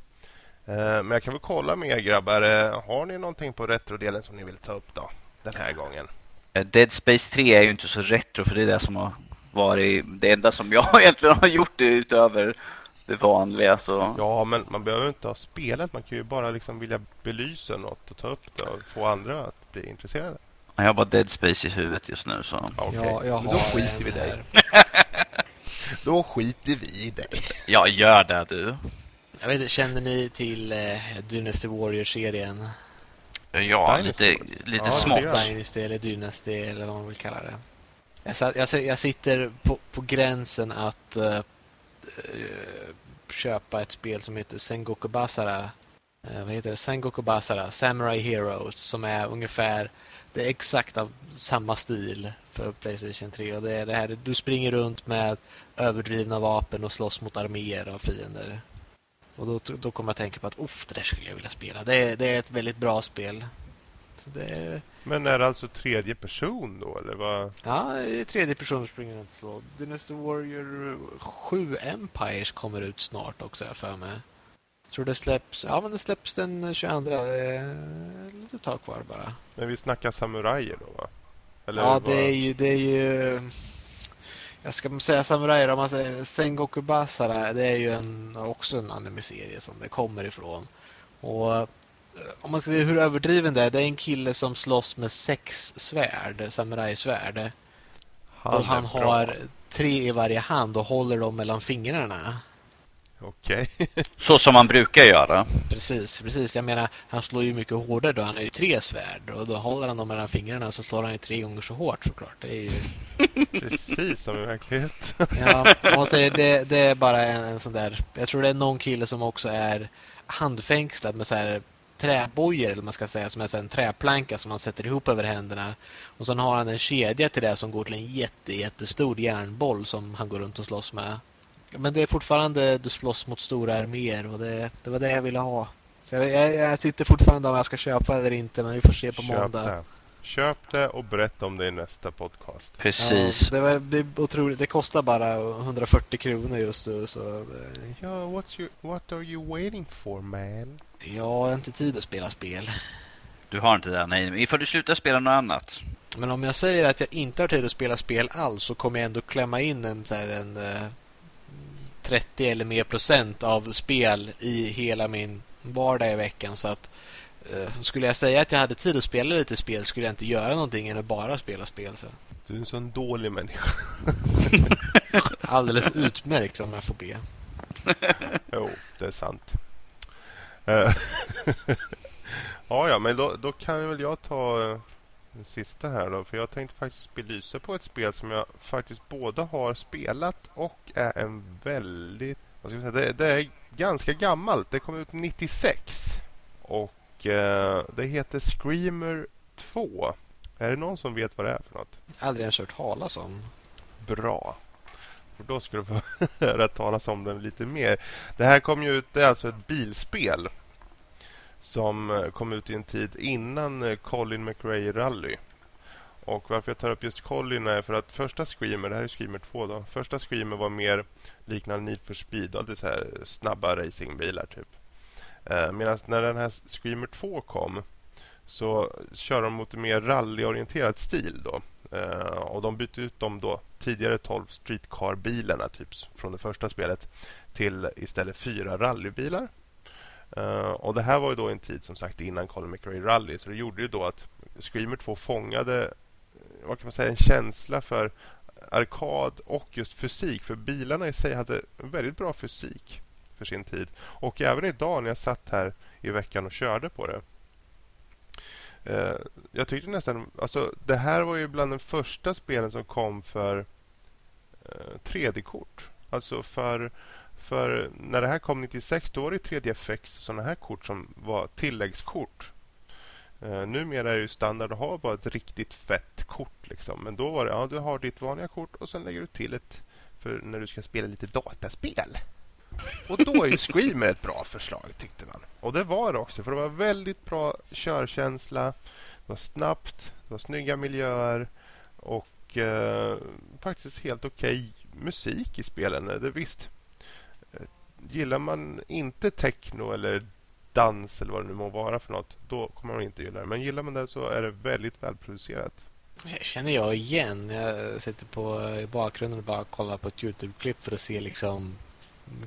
Eh, men jag kan väl kolla med er grabbar. Eh, har ni någonting på retrodelen som ni vill ta upp då? Den här gången. Eh, Dead Space 3 är ju inte så retro, för det är det som har varit det enda som jag egentligen har gjort det utöver det vanliga. Så. Ja, men man behöver inte ha spelat. Man kan ju bara liksom vilja belysa något och ta upp det och få andra att bli intresserade. Jag har bara Dead Space i huvudet just nu. Så. Ja, Okej, Ja, jag men då har skiter vi i dig. Då skiter vi i dig. Ja, gör det du. Jag vet inte, känner ni till eh, Dynasty Ja, Warrior-serien? Dynasty lite, Wars. lite Ja, smått. Dynasty eller Dynasty eller vad man vill kalla det. Jag, jag, jag sitter på, på gränsen att eh, köpa ett spel som heter Sengoku Basara. Eh, vad heter det? Sengoku Basara, Samurai Heroes, som är ungefär det är exakt samma stil för Playstation 3. Och det är det här, du springer runt med överdrivna vapen och slåss mot arméer av fiender. Och då, då kommer jag tänka på att Uff, det där skulle jag vilja spela. Det är, det är ett väldigt bra spel. Det är, Men är det alltså tredje person då, eller vad? Ja, i tredje person springer runt. Dynasty Warrior 7 Empires kommer ut snart också, jag för mig. Tror det släpps, ja men det släpps den 22. Det är lite tag kvar bara. Men vi snackar samurajer då, va? Eller ja, vad? det är ju, det är ju... Jag ska säga samurajer om man säger Sengoku Basara. Det är ju en, också en anime-serie som det kommer ifrån. Och eh, om man ska se hur överdriven det är. Det är en kille som slåss med sex svärd, samurajsvärd. och han är bra. har tre i varje hand och håller dem mellan fingrarna. Okej. Så som man brukar göra. Precis, precis. Jag menar, han slår ju mycket hårdare då. Han har ju tre svärd och då håller han dem mellan fingrarna så slår han ju tre gånger så hårt såklart. Det är ju... Precis som i verklighet. Ja, man säger det, det är bara en, en sån där... Jag tror det är någon kille som också är handfängslad med så här träbojor eller man ska säga som är så en träplanka som man sätter ihop över händerna. Och sen har han en kedja till det som går till en jätte, jättestor järnboll som han går runt och slåss med. Men det är fortfarande du slåss mot stora arméer och det, det var det jag ville ha. Så jag, jag, jag sitter fortfarande om jag ska köpa eller inte men vi får se på Köp måndag. det. Köp det och berätta om det i nästa podcast. Precis. Ja, det, var, det, otroligt. det kostar bara 140 kronor just nu så det, Ja, what's you, what are you waiting for man? jag har inte tid att spela spel. Du har inte det? Nej, ifall du slutar spela något annat. Men om jag säger att jag inte har tid att spela spel alls så kommer jag ändå klämma in en, så här, en eh, 30 eller mer procent av spel i hela min vardag i veckan. Så att eh, skulle jag säga att jag hade tid att spela lite spel skulle jag inte göra någonting än att bara spela spel. Så. Du är en sån dålig människa. Alldeles utmärkt om jag får be. Jo, det är sant. Eh, ja, ja, men då, då kan väl jag ta eh, den sista här då. För jag tänkte faktiskt belysa på ett spel som jag faktiskt både har spelat och är en väldigt... Vad ska jag säga? Det, det är ganska gammalt. Det kom ut 96. Och eh, det heter Screamer 2. Är det någon som vet vad det är för något? Aldrig ens hört talas om. Bra. För då ska du få höra talas om den lite mer. Det här kom ju ut, det är alltså ett bilspel som eh, kom ut i en tid innan eh, Colin McRae Rally. Och varför jag tar upp just Colin är för att första Screamer, det här är Screamer 2 då. Första Screamer var mer liknande Need for Speed, alltid så här snabba racingbilar typ. Eh, Medan när den här Screamer 2 kom så kör de mot en mer rallyorienterad stil då. Eh, och de bytte ut de då tidigare 12 streetcar-bilarna typ från det första spelet till istället fyra rallybilar. Uh, och det här var ju då en tid som sagt innan Colin McRae Rally så det gjorde ju då att Screamer 2 fångade eh, vad kan man säga, en känsla för arkad och just fysik. För bilarna i sig hade väldigt bra fysik för sin tid. Och även idag när jag satt här i veckan och körde på det Uh, jag tyckte nästan... Alltså, det här var ju bland de första spelen som kom för uh, 3D-kort. Alltså för, för när det här kom 96 då var det 3DFX och sådana här kort som var tilläggskort. Uh, numera är det ju standard att ha bara ett riktigt fett kort. Liksom. Men då var det, ja du har ditt vanliga kort och sen lägger du till ett för när du ska spela lite dataspel. Och då är ju Screamer ett bra förslag tyckte man. Och det var det också för det var väldigt bra körkänsla. Det var snabbt, det var snygga miljöer och eh, faktiskt helt okej okay musik i spelen. Eh, det visst, gillar man inte techno eller dans eller vad det nu må vara för något, då kommer man inte gilla det. Men gillar man det så är det väldigt välproducerat. Det känner jag igen. Jag sitter på i bakgrunden och bara kollar på ett Youtube-klipp för att se liksom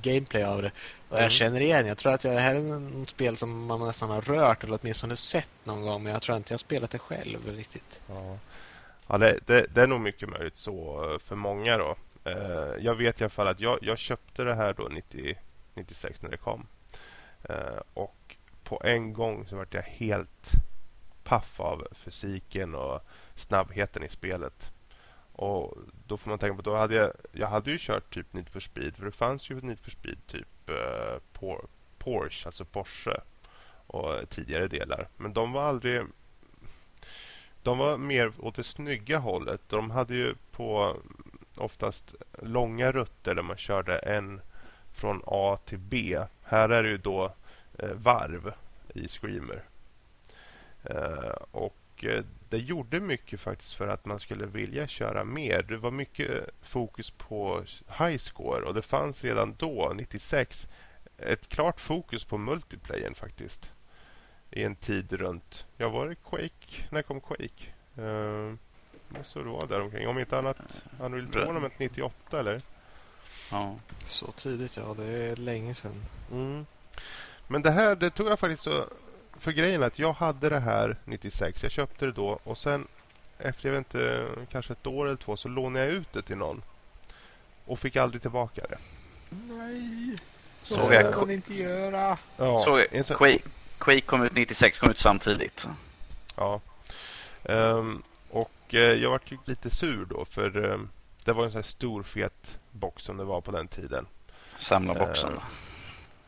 gameplay av det. Och jag Mm. känner igen. Jag tror att jag, det här är något spel som man nästan har rört eller åtminstone sett någon gång. Men jag tror inte jag har spelat det själv riktigt. Ja, ja det, det, det är nog mycket möjligt så för många. då. Uh, jag vet i alla fall att jag, jag köpte det här då 90, 96 när det kom. Uh, och på en gång så vart jag helt paff av fysiken och snabbheten i spelet. Och då får man tänka på då hade jag, jag hade ju kört typ Need for Speed. För det fanns ju Need for Speed typ uh, Por, Porsche, alltså Porsche och tidigare delar. Men de var aldrig de var mer åt det snygga hållet. De hade ju på oftast långa rutter där man körde en från A till B. Här är det ju då eh, varv i Screamer. Eh, och eh, det gjorde mycket faktiskt för att man skulle vilja köra mer. Det var mycket eh, fokus på high score och det fanns redan då, 96, ett klart fokus på multiplayern faktiskt. I en tid runt, ja var det Quake? När kom Quake? Eh, Måste det vara där omkring. Om inte annat Unreal Tournament 98 eller? Ja. Så tidigt, ja. Det är länge sedan. Mm. Men det här, det tog jag faktiskt så... För grejen är att jag hade det här 96. Jag köpte det då och sen efter, jag vet inte, kanske ett år eller två så lånade jag ut det till någon. Och fick aldrig tillbaka det. Nej. Så jag- får man inte göra. Ja, Så en sån- Quake, Quake kom ut 96, kom ut samtidigt. Ja. Ehm, och eh, jag var ju lite sur då för ehm, det var en sån här stor fet box som det var på den tiden. Samla boxen. Eh,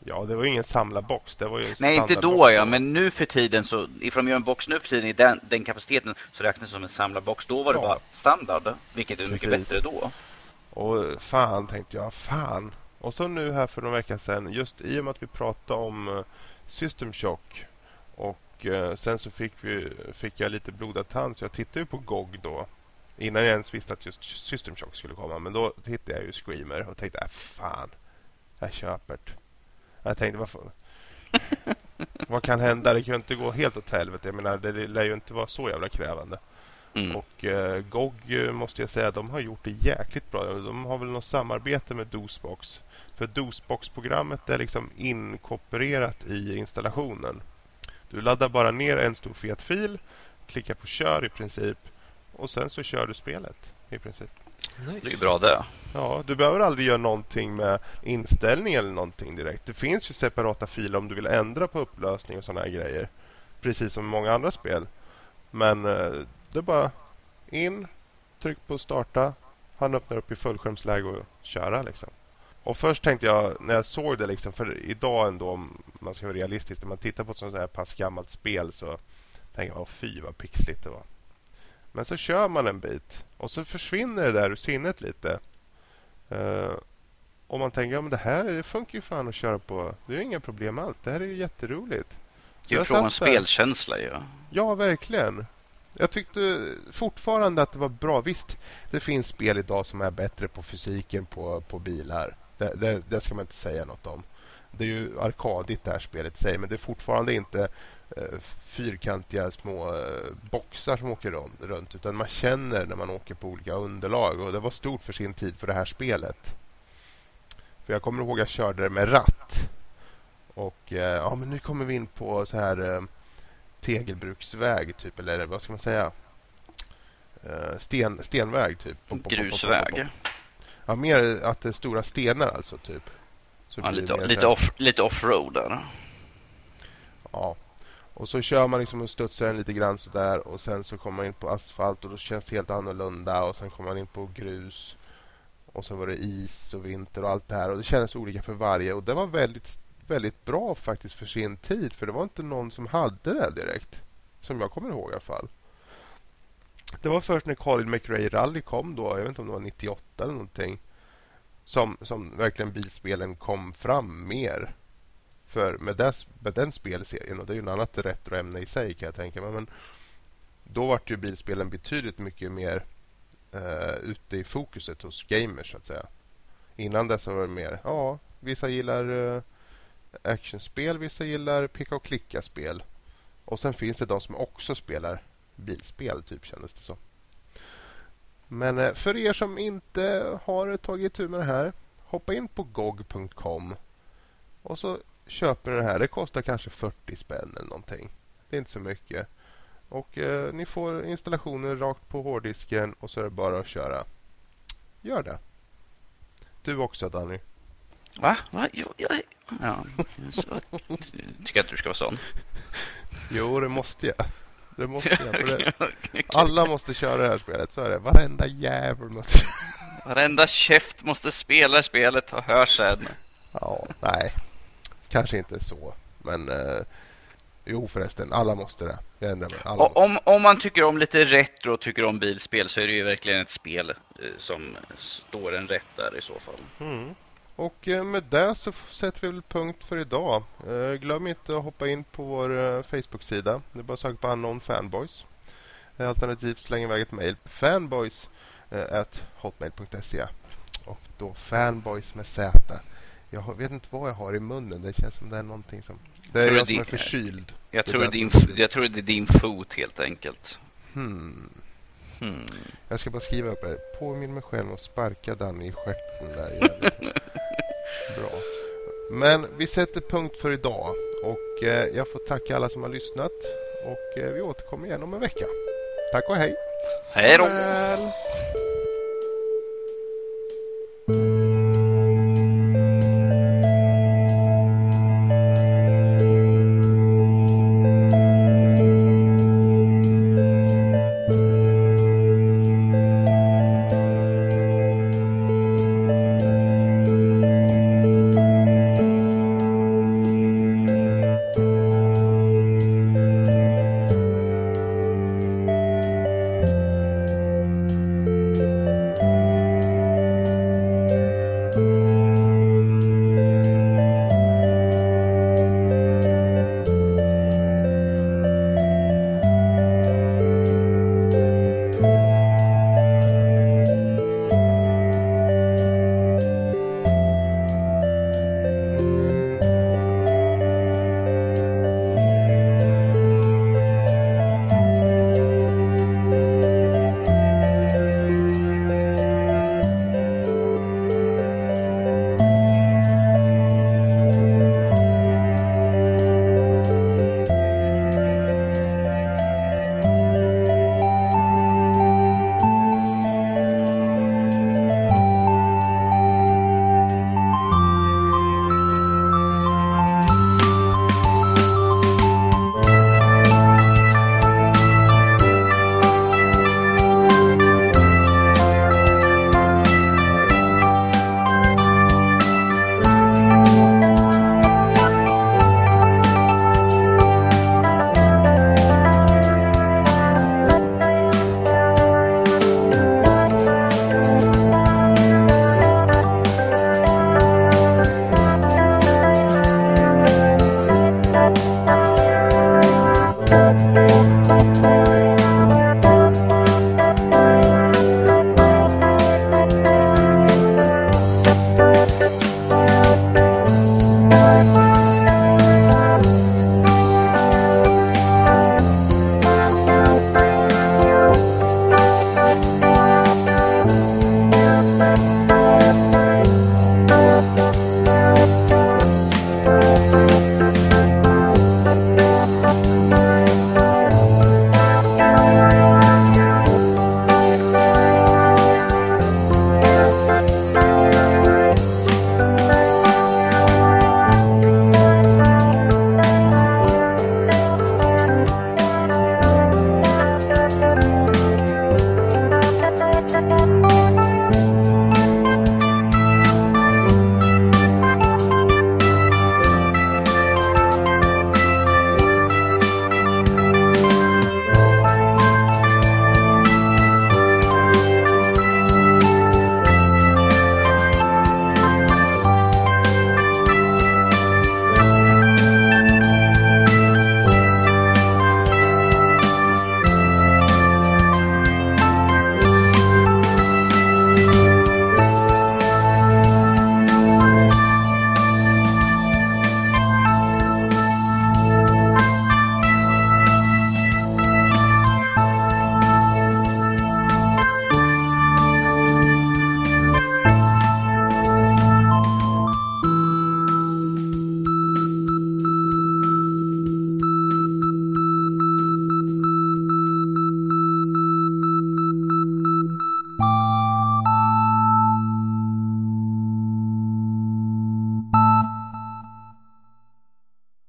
Ja, det var ju ingen samlarbox. Det var ju Nej, inte då ja, men nu för tiden så, ifall de gör en box nu för tiden i den, den kapaciteten så räknas det som en samlarbox. Då var det Ja. bara standard, vilket är mycket Precis. bättre då. Och fan tänkte jag, fan. Och så nu här för några veckor sedan, just i och med att vi pratade om eh, System Shock och eh, sen så fick, vi, fick jag lite blodad tand så jag tittade ju på GOG då. Innan jag ens visste att just System Shock skulle komma. Men då hittade jag ju Screamer och tänkte, äh, fan. Jag köper det. Jag tänkte, vad fan. vad kan hända? Det kan ju inte gå helt åt helvete. Jag menar, det lär ju inte vara så jävla krävande. Mm. Och eh, GOG eh, måste jag säga, de har gjort det jäkligt bra. De har väl något samarbete med DOSBox. För DOSBox-programmet är liksom inkorporerat i installationen. Du laddar bara ner en stor fet fil, klickar på kör i princip och sen så kör du spelet i princip. Det är bra det. Ja, du behöver aldrig göra någonting med inställning eller någonting direkt. Det finns ju separata filer om du vill ändra på upplösning och sådana här grejer. Precis som i många andra spel. Men eh, det är bara in, tryck på starta. Han öppnar upp i fullskärmsläge och köra liksom. Och först tänkte jag när jag såg det liksom, för idag ändå om man ska vara realistisk, när man tittar på ett sånt här pass gammalt spel så tänker man, fy vad pixligt det var. Men så kör man en bit och så försvinner det där ur sinnet lite. Uh, och man tänker, ja men det här det funkar ju fan att köra på. Det är ju inga problem alls. Det här är ju jätteroligt. Så Det är där. spelkänsla ju. Ja, verkligen. Jag tyckte fortfarande att det var bra. Visst, det finns spel idag som är bättre på fysiken på, på bilar. Det, det, det ska man inte säga något om. Det är ju arkadigt det här spelet i sig, men det är fortfarande inte eh, fyrkantiga små eh, boxar som åker runt, runt. Utan man känner när man åker på olika underlag. Och det var stort för sin tid för det här spelet. För jag kommer ihåg att jag körde det med ratt. Och eh, ja, men nu kommer vi in på så här... Eh, tegelbruksväg typ eller vad ska man säga? Eh, sten, stenväg typ. Grusväg. Ja, mer att det är stora stenar alltså typ. Så Ja, lite, mer lite, off, lite offroad där. Ja. Och så kör man liksom och studsar den lite grann sådär och sen så kommer man in på asfalt och då känns det helt annorlunda och sen kommer man in på grus och så var det is och vinter och allt det här och det kändes olika för varje och det var väldigt, väldigt bra faktiskt för sin tid för det var inte någon som hade det direkt. Som jag kommer ihåg i alla fall. Det var först när Colin McRae Rally kom då, jag vet inte om det var 98 eller någonting, som, som verkligen bilspelen kom fram mer för med, dess, med den spelserien, och det är ju ett annat retroämne i sig kan jag tänka mig, men då var ju bilspelen betydligt mycket mer eh, ute i fokuset hos gamers så att säga. Innan dess var det mer, ja, vissa gillar eh, actionspel, vissa gillar picka och klicka-spel. Och sen finns det de som också spelar bilspel, typ kändes det som. Men eh, för er som inte har tagit tur med det här, hoppa in på gog.com och så köper ni det här. Det kostar kanske 40 spänn eller någonting. Det är inte så mycket. Och eh, ni får installationen rakt på hårddisken och så är det bara att köra. Gör det. Du också Danny. Va? Va? Jo, jag... Ja. Så, tycker inte du ska vara sån. Jo, det måste jag. Det måste jag. För det, alla måste köra det här spelet. Så är det. Varenda jävel måste. Varenda käft måste spela spelet och hör sen. Ja, nej. Kanske inte så. Men eh, jo förresten, alla måste det. Jag ändrar mig. Alla måste. om, om man tycker om lite retro och tycker om bilspel så är det ju verkligen ett spel eh, som står en rätt där i så fall. Mm. Och eh, med det så sätter vi väl punkt för idag. Eh, Glöm inte att hoppa in på vår eh, Facebook-sida. Det är bara att söka på Unknown Fanboys. Alternativt släng iväg ett mejl. Fanboys at hotmail.se Och då fanboys med Z. Jag vet inte vad jag har i munnen. Det känns som det är någonting som... Det är jag det som är är- förkyld. Jag tror, det är din, jag tror det är din fot helt enkelt. Hmm. Hmm. Jag ska bara skriva upp det. Påminn mig själv att sparka Danny i stjärten där. Bra. Men vi sätter punkt för idag. Och eh, jag får tacka alla som har lyssnat. Och eh, vi återkommer igen om en vecka. Tack och hej! Hej då!